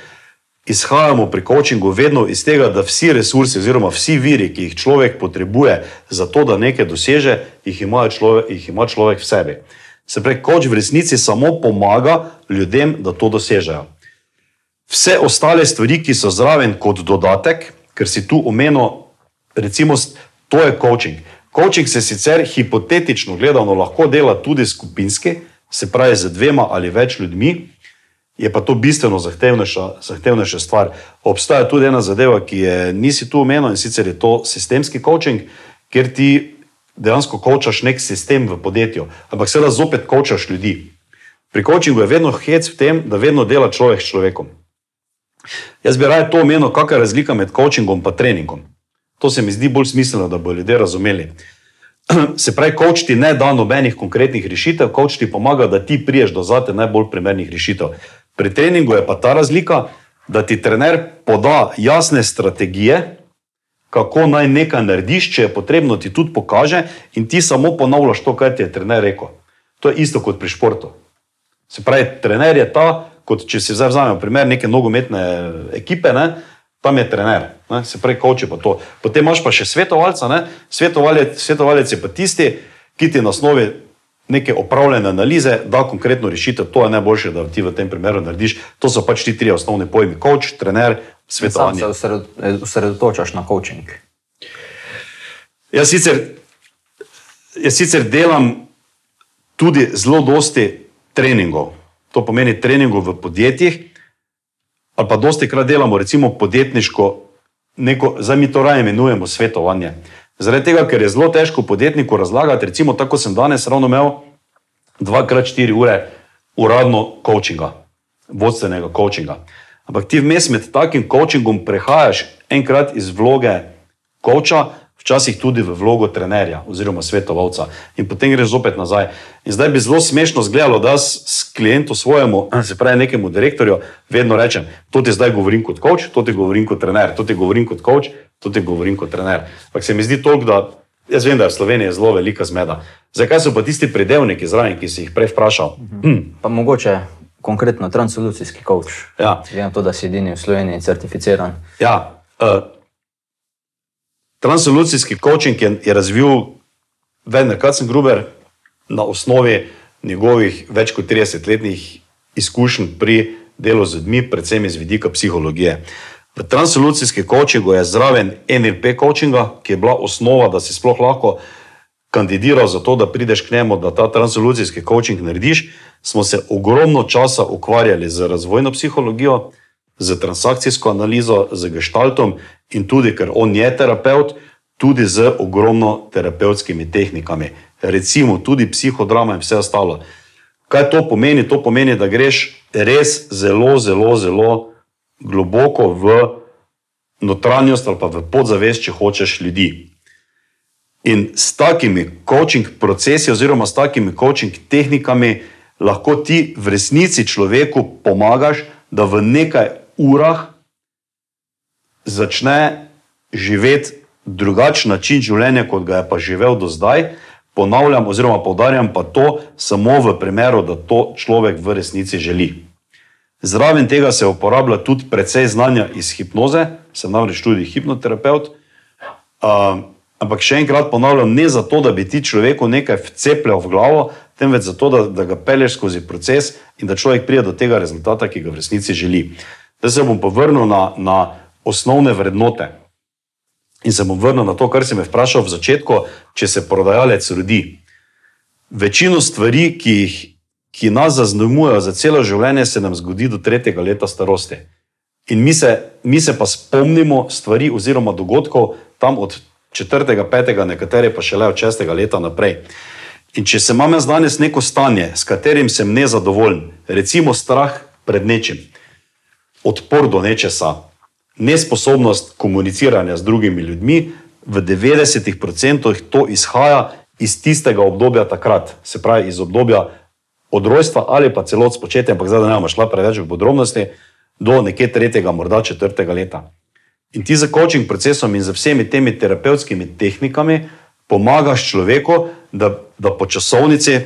Izhajamo pri coachingu vedno iz tega, da vsi resursi, oziroma vsi viri, ki jih človek potrebuje za to, da nekaj doseže, jih ima človek, jih ima človek v sebi. Se pravi, coach v resnici samo pomaga ljudem, da to dosežejo. Vse ostale stvari, ki so zraven kot dodatek, ker si tu omenil, recimo, To je coaching. Coaching se sicer hipotetično gledano lahko dela tudi skupinski, se pravi z dvema ali več ljudmi, je pa to bistveno zahtevnejša, zahtevnejša stvar. Obstaja tudi ena zadeva, ki je nisi tu omenil in sicer je to sistemski coaching, kjer ti dejansko kočaš nek sistem v podjetju, ampak seveda zopet kočaš ljudi. Pri coachingu je vedno hec v tem, da vedno dela človek s človekom. Jaz bi raje to omenil, kakšna je razlika med coachingom in treningom. To se mi zdi bolj smiselno, da bo ljudje razumeli. Se pravi, coach ti ne da nobenih konkretnih rešitev, coach ti pomaga, da ti priješ do zate najbolj primernih rešitev. Pri treningu je pa ta razlika, da ti trener poda jasne strategije, kako naj nekaj narediš, če je potrebno, ti tudi pokaže in ti samo ponavljaš to, kar ti je trener rekel. To je isto kot pri športu. Se pravi, trener je ta, kot če si zdaj vzamemo primer neke nogometne ekipe, ne, tam je trener, ne? se pravi, koče pa to. Potem imaš pa še svetovalca, ne? svetovalec, svetovalec je pa tisti, ki ti na osnovi neke opravljene analize da konkretno rešitev. To je najboljše, da ti v tem primeru narediš. To so pač ti tri osnovne pojmi: koč, trener, svetovanje. Sam se osredotočaš na coaching. Jaz sicer, jaz sicer delam tudi zelo dosti treningov. To pomeni treningov v podjetjih, ali pa dosti krat delamo, recimo podjetniško, neko, zdaj mi to raje imenujemo svetovanje. Zaradi tega, ker je zelo težko podjetniku razlagati, recimo tako sem danes ravno imel 2x4 ure uradno coachinga, vodstvenega coachinga. Ampak ti vmes med takim coachingom prehajaš enkrat iz vloge coacha včasih tudi v vlogo trenerja oziroma svetovalca in potem greš zopet nazaj. In zdaj bi zelo smešno izgledalo, da s klientom svojemu, se pravi nekemu direktorju, vedno rečem: To ti zdaj govorim kot coach, to ti govorim kot trener, to ti govorim kot coach, to ti govorim kot trener. Ampak se mi zdi toliko, da jaz vem, da je v Sloveniji zelo velika zmeda. Zakaj so pa tisti predelniki zraven, ki si jih prej vprašal? Hm. Pa mogoče. Konkretno transolucijski coach. Ja. Vem to, da si edini v Sloveniji certificiran. Ja, uh, Transolucijski coaching je, je razvil Werner Katzengruber na osnovi njegovih več kot 30-letnih izkušenj pri delu z ljudmi, predvsem iz vidika psihologije. V transolucijski coachingu je zraven NLP coachinga, ki je bila osnova, da si sploh lahko kandidiral za to, da prideš k njemu, da ta transolucijski coaching narediš, smo se ogromno časa ukvarjali z razvojno psihologijo, z transakcijsko analizo, z gestaltom in tudi, ker on je terapeut, tudi z ogromno terapevtskimi tehnikami, recimo tudi psihodrama in vse ostalo. Kaj to pomeni? To pomeni, da greš res zelo, zelo, zelo globoko v notranjost ali pa v podzavest, če hočeš ljudi. In s takimi coaching procesi, oziroma s takimi coaching tehnikami, lahko ti v resnici človeku pomagaš, da v nekaj urah začne živeti drugačen način življenja, kot ga je pa živel do zdaj. Ponavljam, oziroma poudarjam pa to samo v primeru, da to človek v resnici želi. Zraven tega se uporablja tudi precej znanja iz hipnoze, sem namreč tudi hipnoterapeut. Uh, ampak še enkrat ponavljam, ne zato, da bi ti človeku nekaj vcepljal v glavo, temveč zato, da, da ga pelješ skozi proces in da človek pride do tega rezultata, ki ga v resnici želi. Zdaj se bom povrnil na, na osnovne vrednote. In se bom vrnil na to, kar si me vprašal v začetku, če se prodajalec rodi. Večino stvari, ki jih ki nas zaznamujejo za celo življenje, se nam zgodi do tretjega leta starosti. In mi se, mi se pa spomnimo stvari oziroma dogodkov tam od četrtega, petega, nekatere pa šele od šestega leta naprej. In če se imam jaz danes neko stanje, s katerim sem nezadovoljen, recimo strah pred nečim, odpor do nečesa, nesposobnost komuniciranja z drugimi ljudmi, v 90% to izhaja iz tistega obdobja takrat, se pravi iz obdobja od rojstva ali pa celo od spočetja, ampak zdaj ne bomo šla preveč v podrobnosti, do nekje tretjega, morda četrtega leta. In ti za coaching procesom in za vsemi temi terapevtskimi tehnikami pomagaš človeku, da, da po časovnici,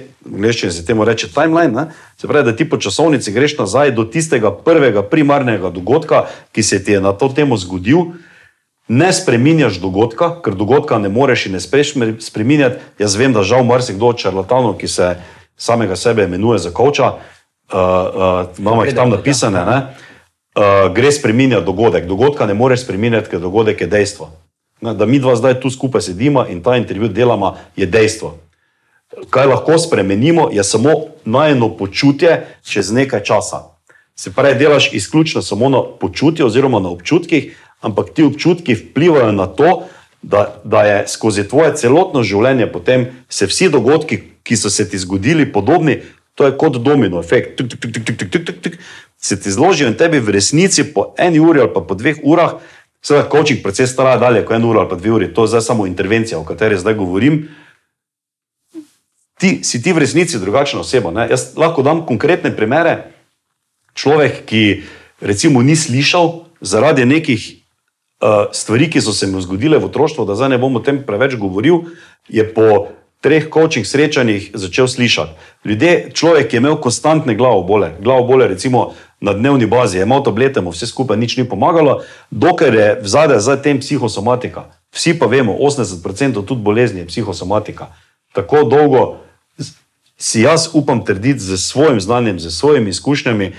če se temu reče timeline, ne, se pravi, da ti po časovnici greš nazaj do tistega prvega primarnega dogodka, ki se ti je na to temo zgodil. Ne spremenjaš dogodka, ker dogodka ne moreš in ne smeš spremenjati. Jaz vem, da žal marsikdo od čarlatanov, ki se samega sebe imenuje za koča, uh, uh, imamo jih tam napisane, ne, uh, gre spremenjati dogodek. Dogodka ne moreš spremenjati, ker dogodek je dejstvo. Ne, da mi dva zdaj tu skupaj sedimo in ta intervju delamo, je dejstvo. Kaj lahko spremenimo, je samo najeno počutje čez nekaj časa. Se pravi, delaš izključno samo na počutju oziroma na občutkih, ampak ti občutki vplivajo na to, da, da je skozi tvoje celotno življenje potem se vsi dogodki, ki so se ti zgodili, podobni, to je kot domino efekt. Tuk, tuk, tuk, tuk, tuk, tuk, tuk, tuk, se ti zložijo in tebi v resnici po eni uri ali pa po dveh urah, seveda, coaching proces traja dalje kot eno uro ali pa dve uri, to je zdaj samo intervencija, o kateri zdaj govorim. Ti si ti v resnici drugačna oseba. Ne? Jaz lahko dam konkretne primere. Človek, ki recimo ni slišal zaradi nekih uh, stvari, ki so se mu zgodile v otroštvu, da zdaj ne bom o tem preveč govoril, je po treh coaching srečanjih začel slišati. Ljudje, človek je imel konstantne glavobole, glavobole recimo na dnevni bazi, je imel tablete, mu vse skupaj nič ni pomagalo, dokler je v zadnjem za tem psihosomatika. Vsi pa vemo, 80% tudi bolezni je psihosomatika. Tako dolgo si jaz upam trditi z svojim znanjem, z svojimi izkušnjami,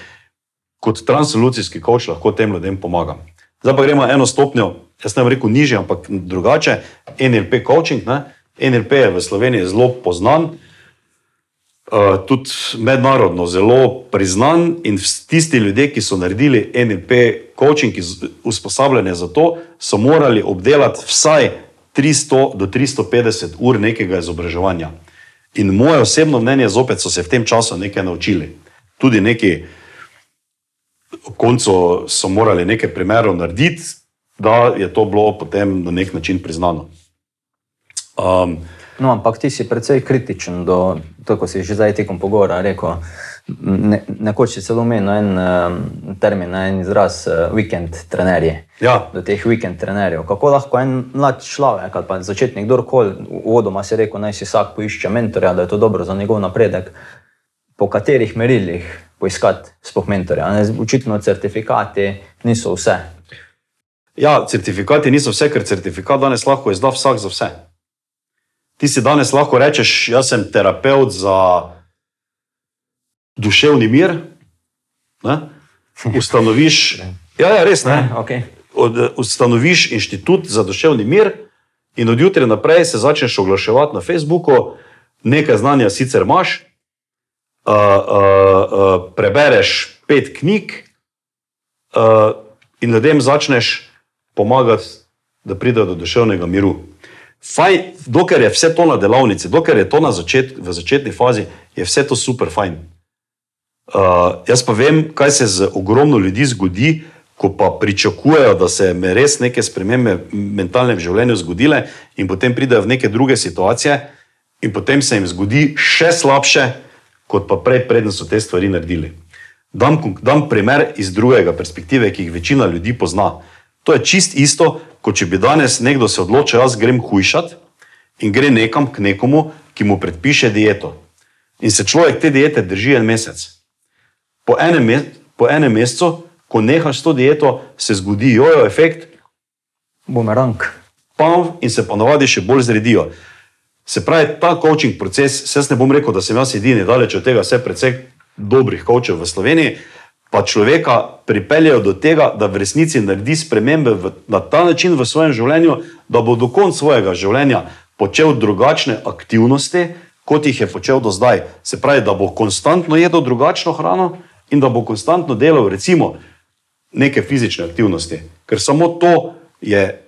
kot transolucijski coach lahko tem ljudem pomagam. Zdaj pa gremo eno stopnjo, jaz ne bi rekel nižje, ampak drugače, NLP coaching. Ne? NLP je v Sloveniji zelo poznan, uh, tudi mednarodno zelo priznan in tisti ljudje, ki so naredili NLP coaching, usposabljanje za to, so morali obdelati vsaj 300 do 350 ur nekega izobraževanja. In moje osebno mnenje, zopet so se v tem času nekaj naučili. Tudi neki, v koncu so morali nekaj primerov narediti, da je to bilo potem na nek način priznano. Um, no, ampak ti si precej kritičen do tega, ko si že zdaj tekom pogovora rekel. Ne, nekoč si celo omenil en um, termin, en izraz, uh, vikend trenerji. Ja. Do teh vikend trenerjev. Kako lahko en mlad človek ali pa začetnik, kdorkoli, uvodoma si rekel, naj si vsak poišče mentorja, da je to dobro za njegov napredek, po katerih merilih poiskati spoh mentorja. Očitno certifikati niso vse. Ja, certifikati niso vse, ker certifikat danes lahko izda vsak za vse. Ti si danes lahko rečeš, jaz sem terapeut za duševni mir. Ne? Ustanoviš, ja, ja, res, ne, okay. Od, ustanoviš inštitut za duševni mir in od jutra naprej se začneš oglaševati na Facebooku, nekaj znanja sicer imaš, uh, uh, uh, prebereš pet knjig uh, in ljudem začneš pomagati, da pridejo do duševnega miru. Faj, dokler je vse to na delavnici, dokler je to na začet, v začetni fazi, je vse to super fajn. Uh, jaz pa vem, kaj se z ogromno ljudi zgodi, ko pa pričakujejo, da se me res neke spremembe v mentalnem življenju zgodile, in potem pridejo v neke druge situacije, in potem se jim zgodi še slabše, kot pa prej, predtem so te stvari naredili. Dam, dam primer iz drugega perspektive, ki jih večina ljudi pozna. To je čist isto, kot če bi danes nekdo se odločil, jaz grem hujšati in gre nekam k nekomu, ki mu predpiše dieto. In se človek te diete drži en mesec. Po enem, me po enem mesecu, ko nehaš to dieto, se zgodi jojo efekt, Bumerang. pam in se ponovadi še bolj zredijo. Se pravi, ta coaching proces, jaz ne bom rekel, da sem jaz edini, daleč od tega, vse precej dobrih coachov v Sloveniji, pa človeka pripeljejo do tega, da v resnici naredi spremembe v, na ta način v svojem življenju, da bo do konca svojega življenja počel drugačne aktivnosti, kot jih je počel do zdaj. Se pravi, da bo konstantno jedel drugačno hrano in da bo konstantno delal, recimo, neke fizične aktivnosti. Ker samo to je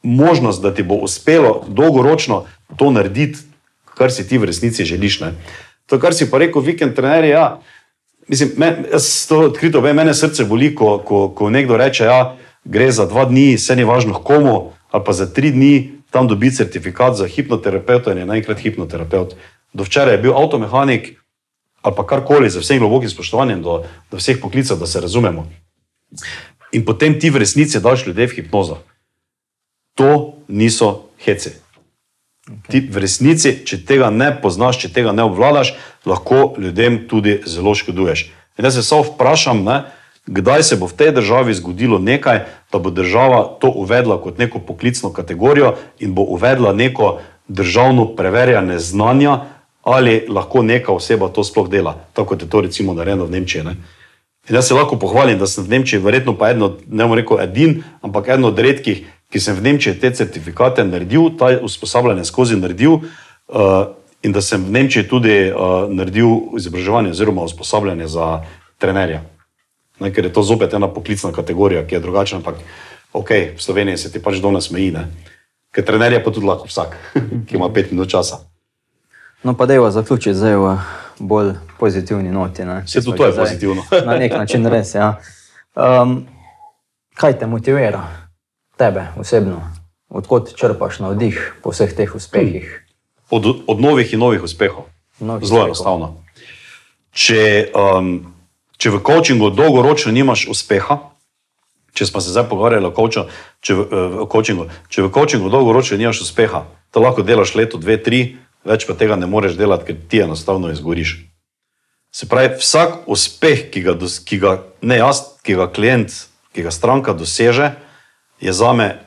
možnost, da ti bo uspelo dolgoročno to narediti, kar si ti v resnici želiš. Ne? To, kar si pa rekel, vikend trenerji. Ja, Mislim, men, jaz to odkrito vem, mene srce boli, ko, ko, ko nekdo reče, da gre za dva dni, se ni važno komu, ali pa za tri dni tam dobi certifikat za hipnoterapeuta in je naenkrat hipnoterapeut. Do včeraj je bil avtomehanik ali pa karkoli, z vsem globokim spoštovanjem do, do vseh poklicev, da se razumemo. In potem ti v resnici daš ljudi v hipnozo. To niso hece. Ti v resnici, če tega ne poznaš, če tega ne obvladaš, lahko ljudem tudi zelo škoduješ. In jaz se samo vprašam, ne, kdaj se bo v tej državi zgodilo nekaj, da bo država to uvedla kot neko poklicno kategorijo in bo uvedla neko državno preverjanje znanja, ali lahko neka oseba to sploh dela, tako kot je to recimo narejeno v Nemčiji. Ne. In jaz se lahko pohvalim, da sem v Nemčiji verjetno pa eno, ne bom rekel edin, ampak eno od redkih, ki sem v Nemčiji te certifikate naredil, ta usposabljanje skozi naredil, uh, in da sem v Nemčiji tudi uh, naredil izobraževanje oziroma usposabljanje za trenerja. Ne, ker je to zopet ena poklicna kategorija, ki je drugačna, ampak ok, v Sloveniji se ti pač do nas meji. Ne. Ker trener je pa tudi lahko vsak, ki ima pet minut časa. No, pa dejva zaključiti zdaj v bolj pozitivni noti. ne. Vse tudi to je zdaj pozitivno. Na nek način res. Ja. Um, kaj te motivira, tebe osebno? Odkot črpaš navdih po vseh teh uspehih? Od, od novih in novih uspehov. Novih Zelo uspehov. enostavno. Če, um, če v coachingu dolgoročno nimaš uspeha, če smo se zdaj pogovarjali o, coachu, če v, o coachingu, če v coachingu dolgoročno nimaš uspeha, to lahko delaš leto, dve, tri, več pa tega ne moreš delati, ker ti enostavno izgoriš. Se pravi, vsak uspeh, ki ga, ki ga ne jaz, ki ga klient, ki ga stranka doseže, je za me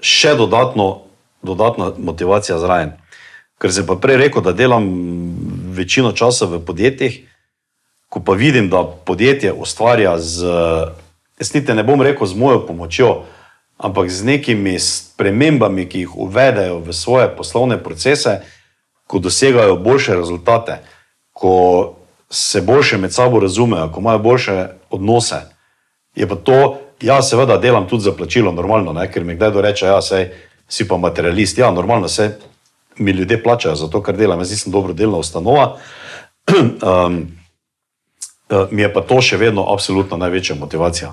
še dodatno, dodatna motivacija zraven. Ker sem pa prej rekel, da delam večino časa v podjetjih, ko pa vidim, da podjetje ustvarja z, niti ne bom rekel z mojo pomočjo, ampak z nekimi spremembami, ki jih uvedejo v svoje poslovne procese, ko dosegajo boljše rezultate, ko se boljše med sabo razumejo, ko imajo boljše odnose. Je pa to, jaz seveda delam tudi za plačilo, normalno, ne? ker mi kdaj doreče, ja, sej, si pa materialist. Ja, normalno se mi ljudje plačajo za to, kar delam, jaz nisem dobro delna ustanova. um, mi je pa to še vedno absolutno največja motivacija.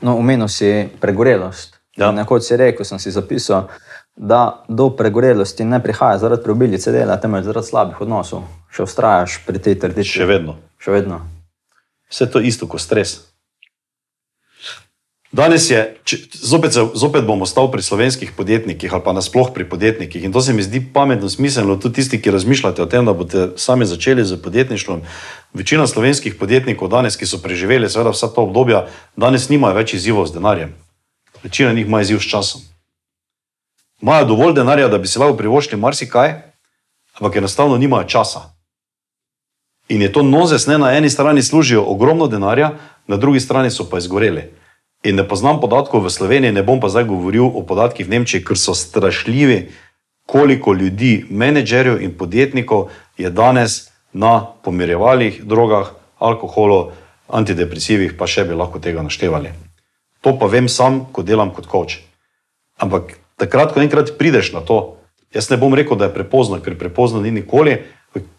No, omenil si pregorelost. Ja. Nekoč si rekel, sem si zapisal, da do pregorelosti ne prihaja zaradi preobilice dela, temveč zaradi slabih odnosov. Še ustrajaš pri tej trditvi. Še vedno. Še vedno. Vse to isto kot stres. Danes je, če, zopet, zopet bom ostal pri slovenskih podjetnikih ali pa nasploh pri podjetnikih. In to se mi zdi pametno, smiselno, tudi tisti, ki razmišljate o tem, da boste sami začeli z podjetništvom. Večina slovenskih podjetnikov danes, ki so preživeli seveda vsa ta obdobja, danes nimajo več izzivov z denarjem. Večina njih ima izziv s časom. Imajo dovolj denarja, da bi si lahko privoščili marsikaj, ampak enostavno nimajo časa. In je to nozes, ne na eni strani služijo ogromno denarja, na drugi strani so pa izgoreli. In ne poznam podatkov v Sloveniji, ne bom pa zdaj govoril o podatkih v Nemčiji, ker so strašljivi, koliko ljudi, menedžerjev in podjetnikov je danes na pomirjevalih drogah, alkoholu, antidepresivih, pa še bi lahko tega naštevali. To pa vem sam, ko delam kot coach. Ampak takrat, ko enkrat prideš na to, jaz ne bom rekel, da je prepozno, ker prepozno ni nikoli.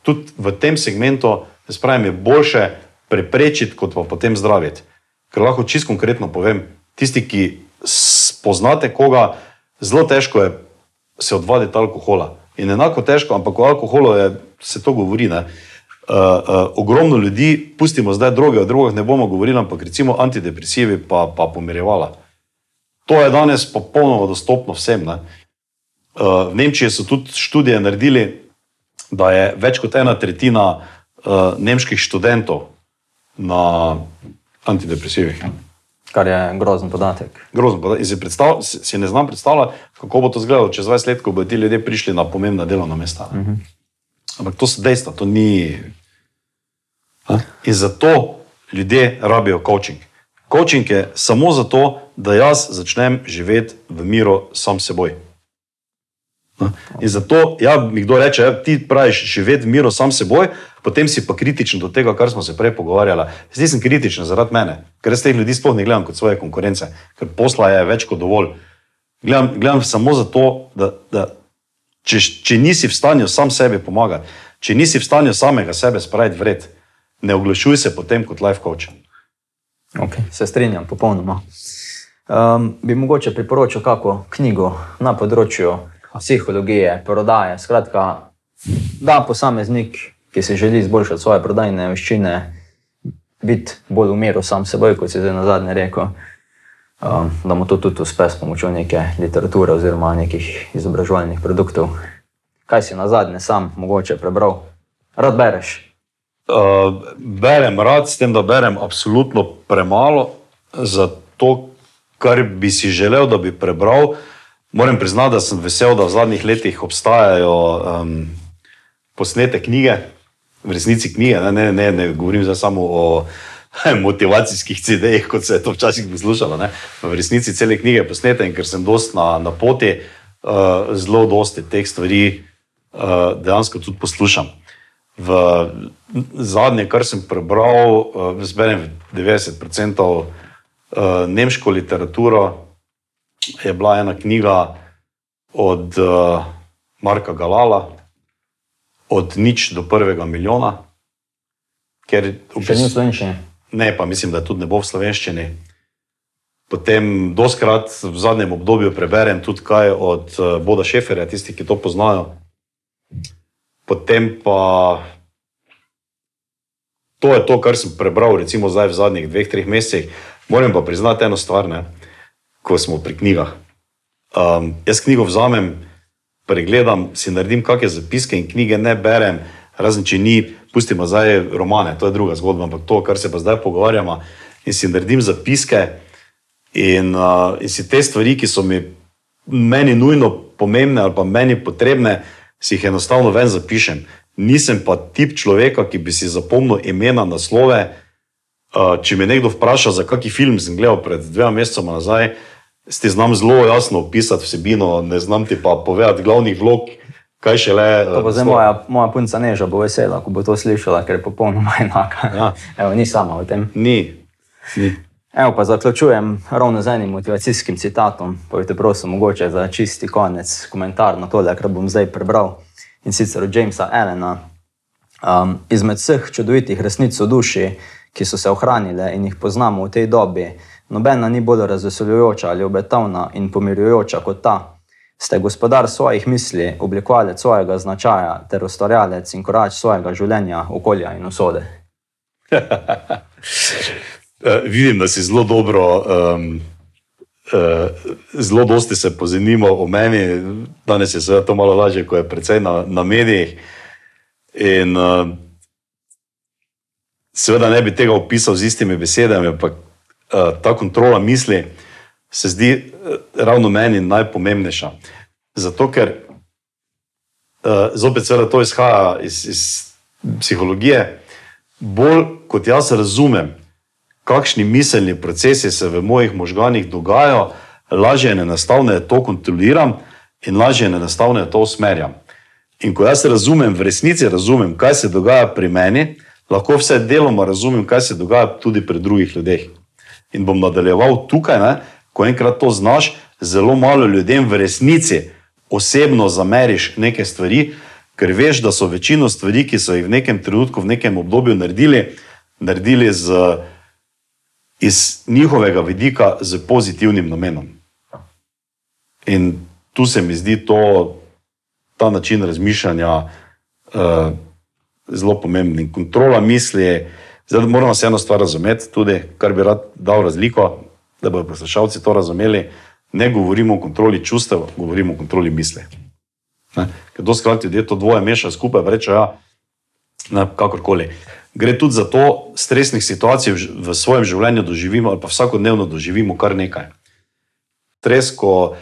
Tudi v tem segmentu, jaz pravim, je boljše preprečiti, kot pa potem zdraviti. Ker lahko čisto konkretno povem, tisti, ki spoznate koga, zelo težko je se odvaditi alkohola. In enako težko, ampak o alkoholu je, se to govori. Ne? Uh, uh, ogromno ljudi, pustimo zdaj droge, o drugih ne bomo govorili, ampak recimo antidepresivi, pa, pa pomirjevala. To je danes popolnoma dostopno vsem. Uh, v Nemčiji so tudi študije naredili, da je več kot ena tretjina uh, nemških študentov na antidepresivih. Kar je grozen podatek. Grozen podatek. Si, predstav, si, ne znam predstavljati, kako bo to izgledalo čez 20 let, ko bodo ti ljudje prišli na pomembna delovna mesta. Uh mhm. -huh. Ampak to so dejstva, to ni. Ha? In zato ljudje rabijo coaching. Coaching je samo zato, da jaz začnem živeti v miru sam seboj. In zato, ja, mi kdo reče, ja, ti praviš živeti v miru sam seboj, potem si pa kritičen do tega, kar smo se prej pogovarjali. Jaz nisem kritičen zaradi mene, ker jaz teh ljudi sploh ne gledam kot svoje konkurence, ker posla je več kot dovolj. Gledam, gledam samo zato, da, da če, če nisi v stanju sam sebi pomagati, če nisi v stanju samega sebe spraviti vred, ne oglašuj se potem kot life coach. Okay, se strinjam, popolnoma. Um, bi mogoče priporočil kako knjigo na področju psihologije, prodaje. Skratka, da posameznik, ki si želi izboljšati svoje prodajne veščine, biti bolj umiren sam seboj, kot si zdaj na zadnje rekel um, da mu to tudi uspe s pomočjo neke literature oziroma nekih izobraževalnih produktov. Kaj si na zadnje sam mogoče prebral? Rad bereš? Uh, berem rad, s tem, da berem absolutno premalo za to, kar bi si želel, da bi prebral. Moram priznati, da sem vesel, da v zadnjih letih obstajajo um, posnete knjige, v resnici knjige, ne, ne, ne, ne govorim samo o motivacijskih CD-jih, kot se je to včasih poslušalo. Ne? V resnici cele knjige posnete in ker sem dost na, na poti, uh, zelo dosti teh stvari uh, dejansko tudi poslušam. V zadnje, kar sem prebral, uh, zberem 90% uh, nemško literaturo, je bila ena knjiga od uh, Marka Galala, od nič do prvega milijona. Ker v bistvu ni slovenščine ne, pa mislim, da tudi ne bo v slovenščini. Potem, doskrat v zadnjem obdobju preberem tudi kaj od uh, Boda Šeferja, tisti, ki to poznajo. Potem pa to je to, kar sem prebral, recimo zdaj v zadnjih dveh, treh mesecih. Moram pa priznati eno stvar, ne? ko smo pri knjigah. Um, jaz knjigo vzamem, pregledam, si naredim kakšne zapiske in knjige ne berem, razen če ni pustimo zdaj romane, to je druga zgodba, ampak to, kar se pa zdaj pogovarjamo, in si naredim zapiske in, uh, in si te stvari, ki so mi meni nujno pomembne ali pa meni potrebne, si jih enostavno ven zapišem. Nisem pa tip človeka, ki bi si zapomnil imena, naslove. Uh, če me nekdo vpraša, za kakšen film sem gledal pred dvema mesecema nazaj, ti znam zelo jasno opisati vsebino, ne znam ti pa povedati glavnih vlog, kaj še le. Uh, zdaj moja, moja punca neža bo vesela, ko bo to slišala, ker je popolnoma enaka. Ja. Evo, ni sama v tem. Ni. ni. Evo, pa zaključujem ravno z enim motivacijskim citatom. Povejte, prosim, mogoče za čisti konec komentar na to, kar bom zdaj prebral. In sicer od Jamesa Allena. Um, izmed vseh čudovitih resnic v duši, ki so se ohranile in jih poznamo v tej dobi, nobena ni bolj razveseljujoča ali obetavna in pomirjujoča kot ta, ste gospodar svojih misli, oblikovalec svojega značaja ter ustvarjalec in korač svojega življenja, okolja in usode. Eh, vidim, da si zelo dobro, um, uh, zelo dosti se pozanimal o meni. Danes je seveda to malo lažje, ko je predvsej na, na medijih. In uh, seveda ne bi tega opisal z istimi besedami, ampak ta kontrola misli se zdi eh, ravno meni najpomembnejša. Zato, ker uh, zopet seveda to izhaja iz, iz psihologije, bolj kot jaz razumem, kakšni miselni procesi se v mojih možganjih dogajajo, lažje in enostavneje to kontroliram in lažje in enostavneje to usmerjam. In ko jaz razumem, v resnici razumem, kaj se dogaja pri meni, lahko vse deloma razumem, kaj se dogaja tudi pri drugih ljudeh. In bom nadaljeval tukaj, ne, ko enkrat to znaš, zelo malo ljudem v resnici osebno zameriš neke stvari, ker veš, da so večino stvari, ki so jih v nekem trenutku, v nekem obdobju naredili, naredili z, iz njihovega vidika z pozitivnim namenom. In tu se mi zdi to, ta način razmišljanja uh, zelo pomemben. Kontrola misli, zdaj moramo se eno stvar razumeti, tudi kar bi rad dal razliko, da bodo poslušalci to razumeli. Ne govorimo o kontroli čustev, govorimo o kontroli misli. Ne? Ker to skrati ljudje to dvoje meša skupaj, reče, ja, ne, kakorkoli. Gre tudi za to, stresnih situacij v svojem življenju doživimo, ali pa vsakodnevno doživimo kar nekaj. Stres, ko,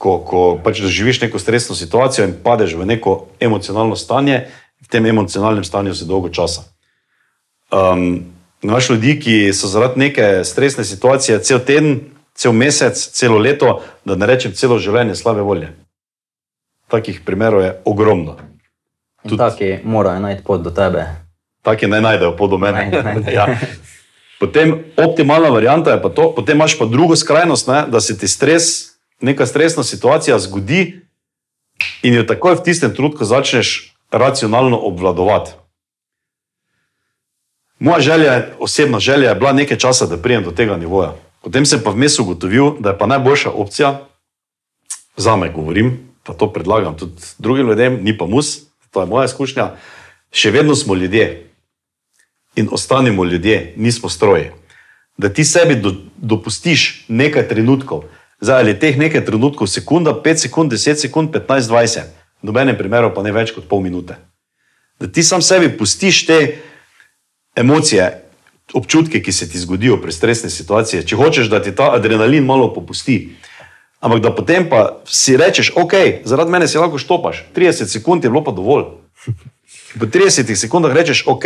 ko, ko pač doživiš neko stresno situacijo in padeš v neko emocionalno stanje, v tem emocionalnem stanju si dolgo časa. Um, Naš ljudi, ki so zaradi neke stresne situacije cel teden, cel mesec, celo leto, da ne rečem celo življenje slabe volje. Takih primerov je ogromno. Tudi taki morajo najti pot do tebe. Taki naj najdejo pot do mene. Naj- naj- ja. Potem optimalna varianta je pa to, potem imaš pa drugo skrajnost, ne, da se ti stres, neka stresna situacija zgodi in jo takoj v tistem trenutku začneš racionalno obvladovati. Moja želja, osebna želja je bila nekaj časa, da pridem do tega nivoja. Potem sem pa vmes ugotovil, da je pa najboljša opcija, za me govorim, pa to predlagam tudi drugim ljudem, ni pa mus, to je moja izkušnja. Še vedno smo ljudje in ostanemo ljudje, nismo stroji. Da ti sebi do, dopustiš nekaj trenutkov, zdaj ali teh nekaj trenutkov, sekunda, 5 sekund, 10 sekund, 15, 20, v nobenem primeru pa ne več kot pol minute. Da ti sam sebi pustiš te emocije, občutke, ki se ti zgodijo pri stresni situaciji, če hočeš, da ti ta adrenalin malo popusti. Ampak da potem pa si rečeš, ok, zaradi mene si lahko štopaš, 30 sekund je bilo pa dovolj. Po 30 sekundah rečeš, ok,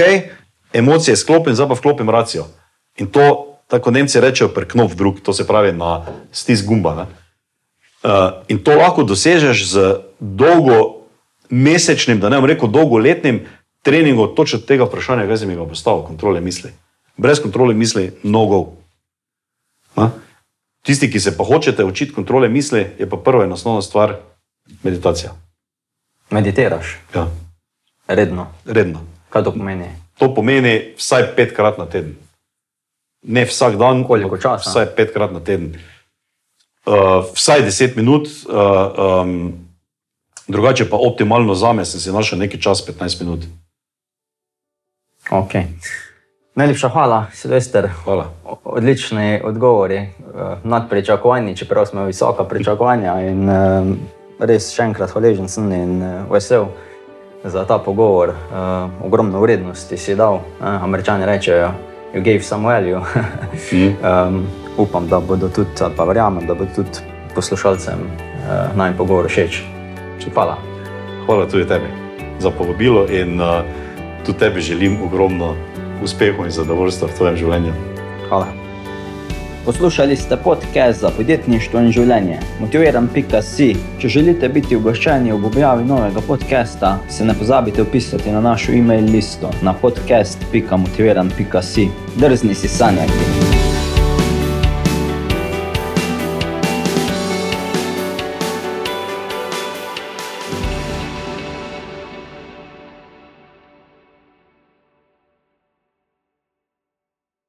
emocije sklopim, zdaj pa vklopim racijo. In to, tako Nemci rečejo, preknov drug, to se pravi na stisk gumba. Ne? Uh, in to lahko dosežeš z dolgo mesečnim, da ne bom rekel dolgoletnim treningom točno tega vprašanja, kaj sem jim ga postavil, kontrole misli. Brez kontrole misli, mnogo. Tisti, ki se pa hočete učiti kontrole misli, je pa prva in osnovna stvar meditacija. Meditiraš Ja, redno. redno. Kaj to pomeni? To pomeni vsaj petkrat na teden. Ne vsak dan, Koliko časa? Vsaj petkrat na teden. Uh, vsaj deset minut, uh, um, drugače pa optimalno za me, sem si našel neki čas, 15 minut. Okay. Najlepša hvala, Silvester. Hvala. Odlični odgovori, eh, nad pričakovanji, čeprav smo visoka pričakovanja. In, eh, res še enkrat hvaležen sem in eh, vesel za ta pogovor. Ogromno vrednosti si dal. Američani rečejo, you gave some value. um, upam, da bodo tudi, ali pa verjamem, da bodo tudi poslušalcem eh, naj pogovor všeč. Hvala. Hvala tudi tebi za povabilo in uh, tudi tebi želim ogromno uspehov in zadovoljstva v tvojem življenju. Hvala. Poslušali ste podcast za podjetništvo in življenje. Motiviran.si. Če želite biti obveščeni ob objavi novega podcasta, se ne pozabite upisati na našo e-mail listo na podcast.motiviran.si. Drzni si sanjati.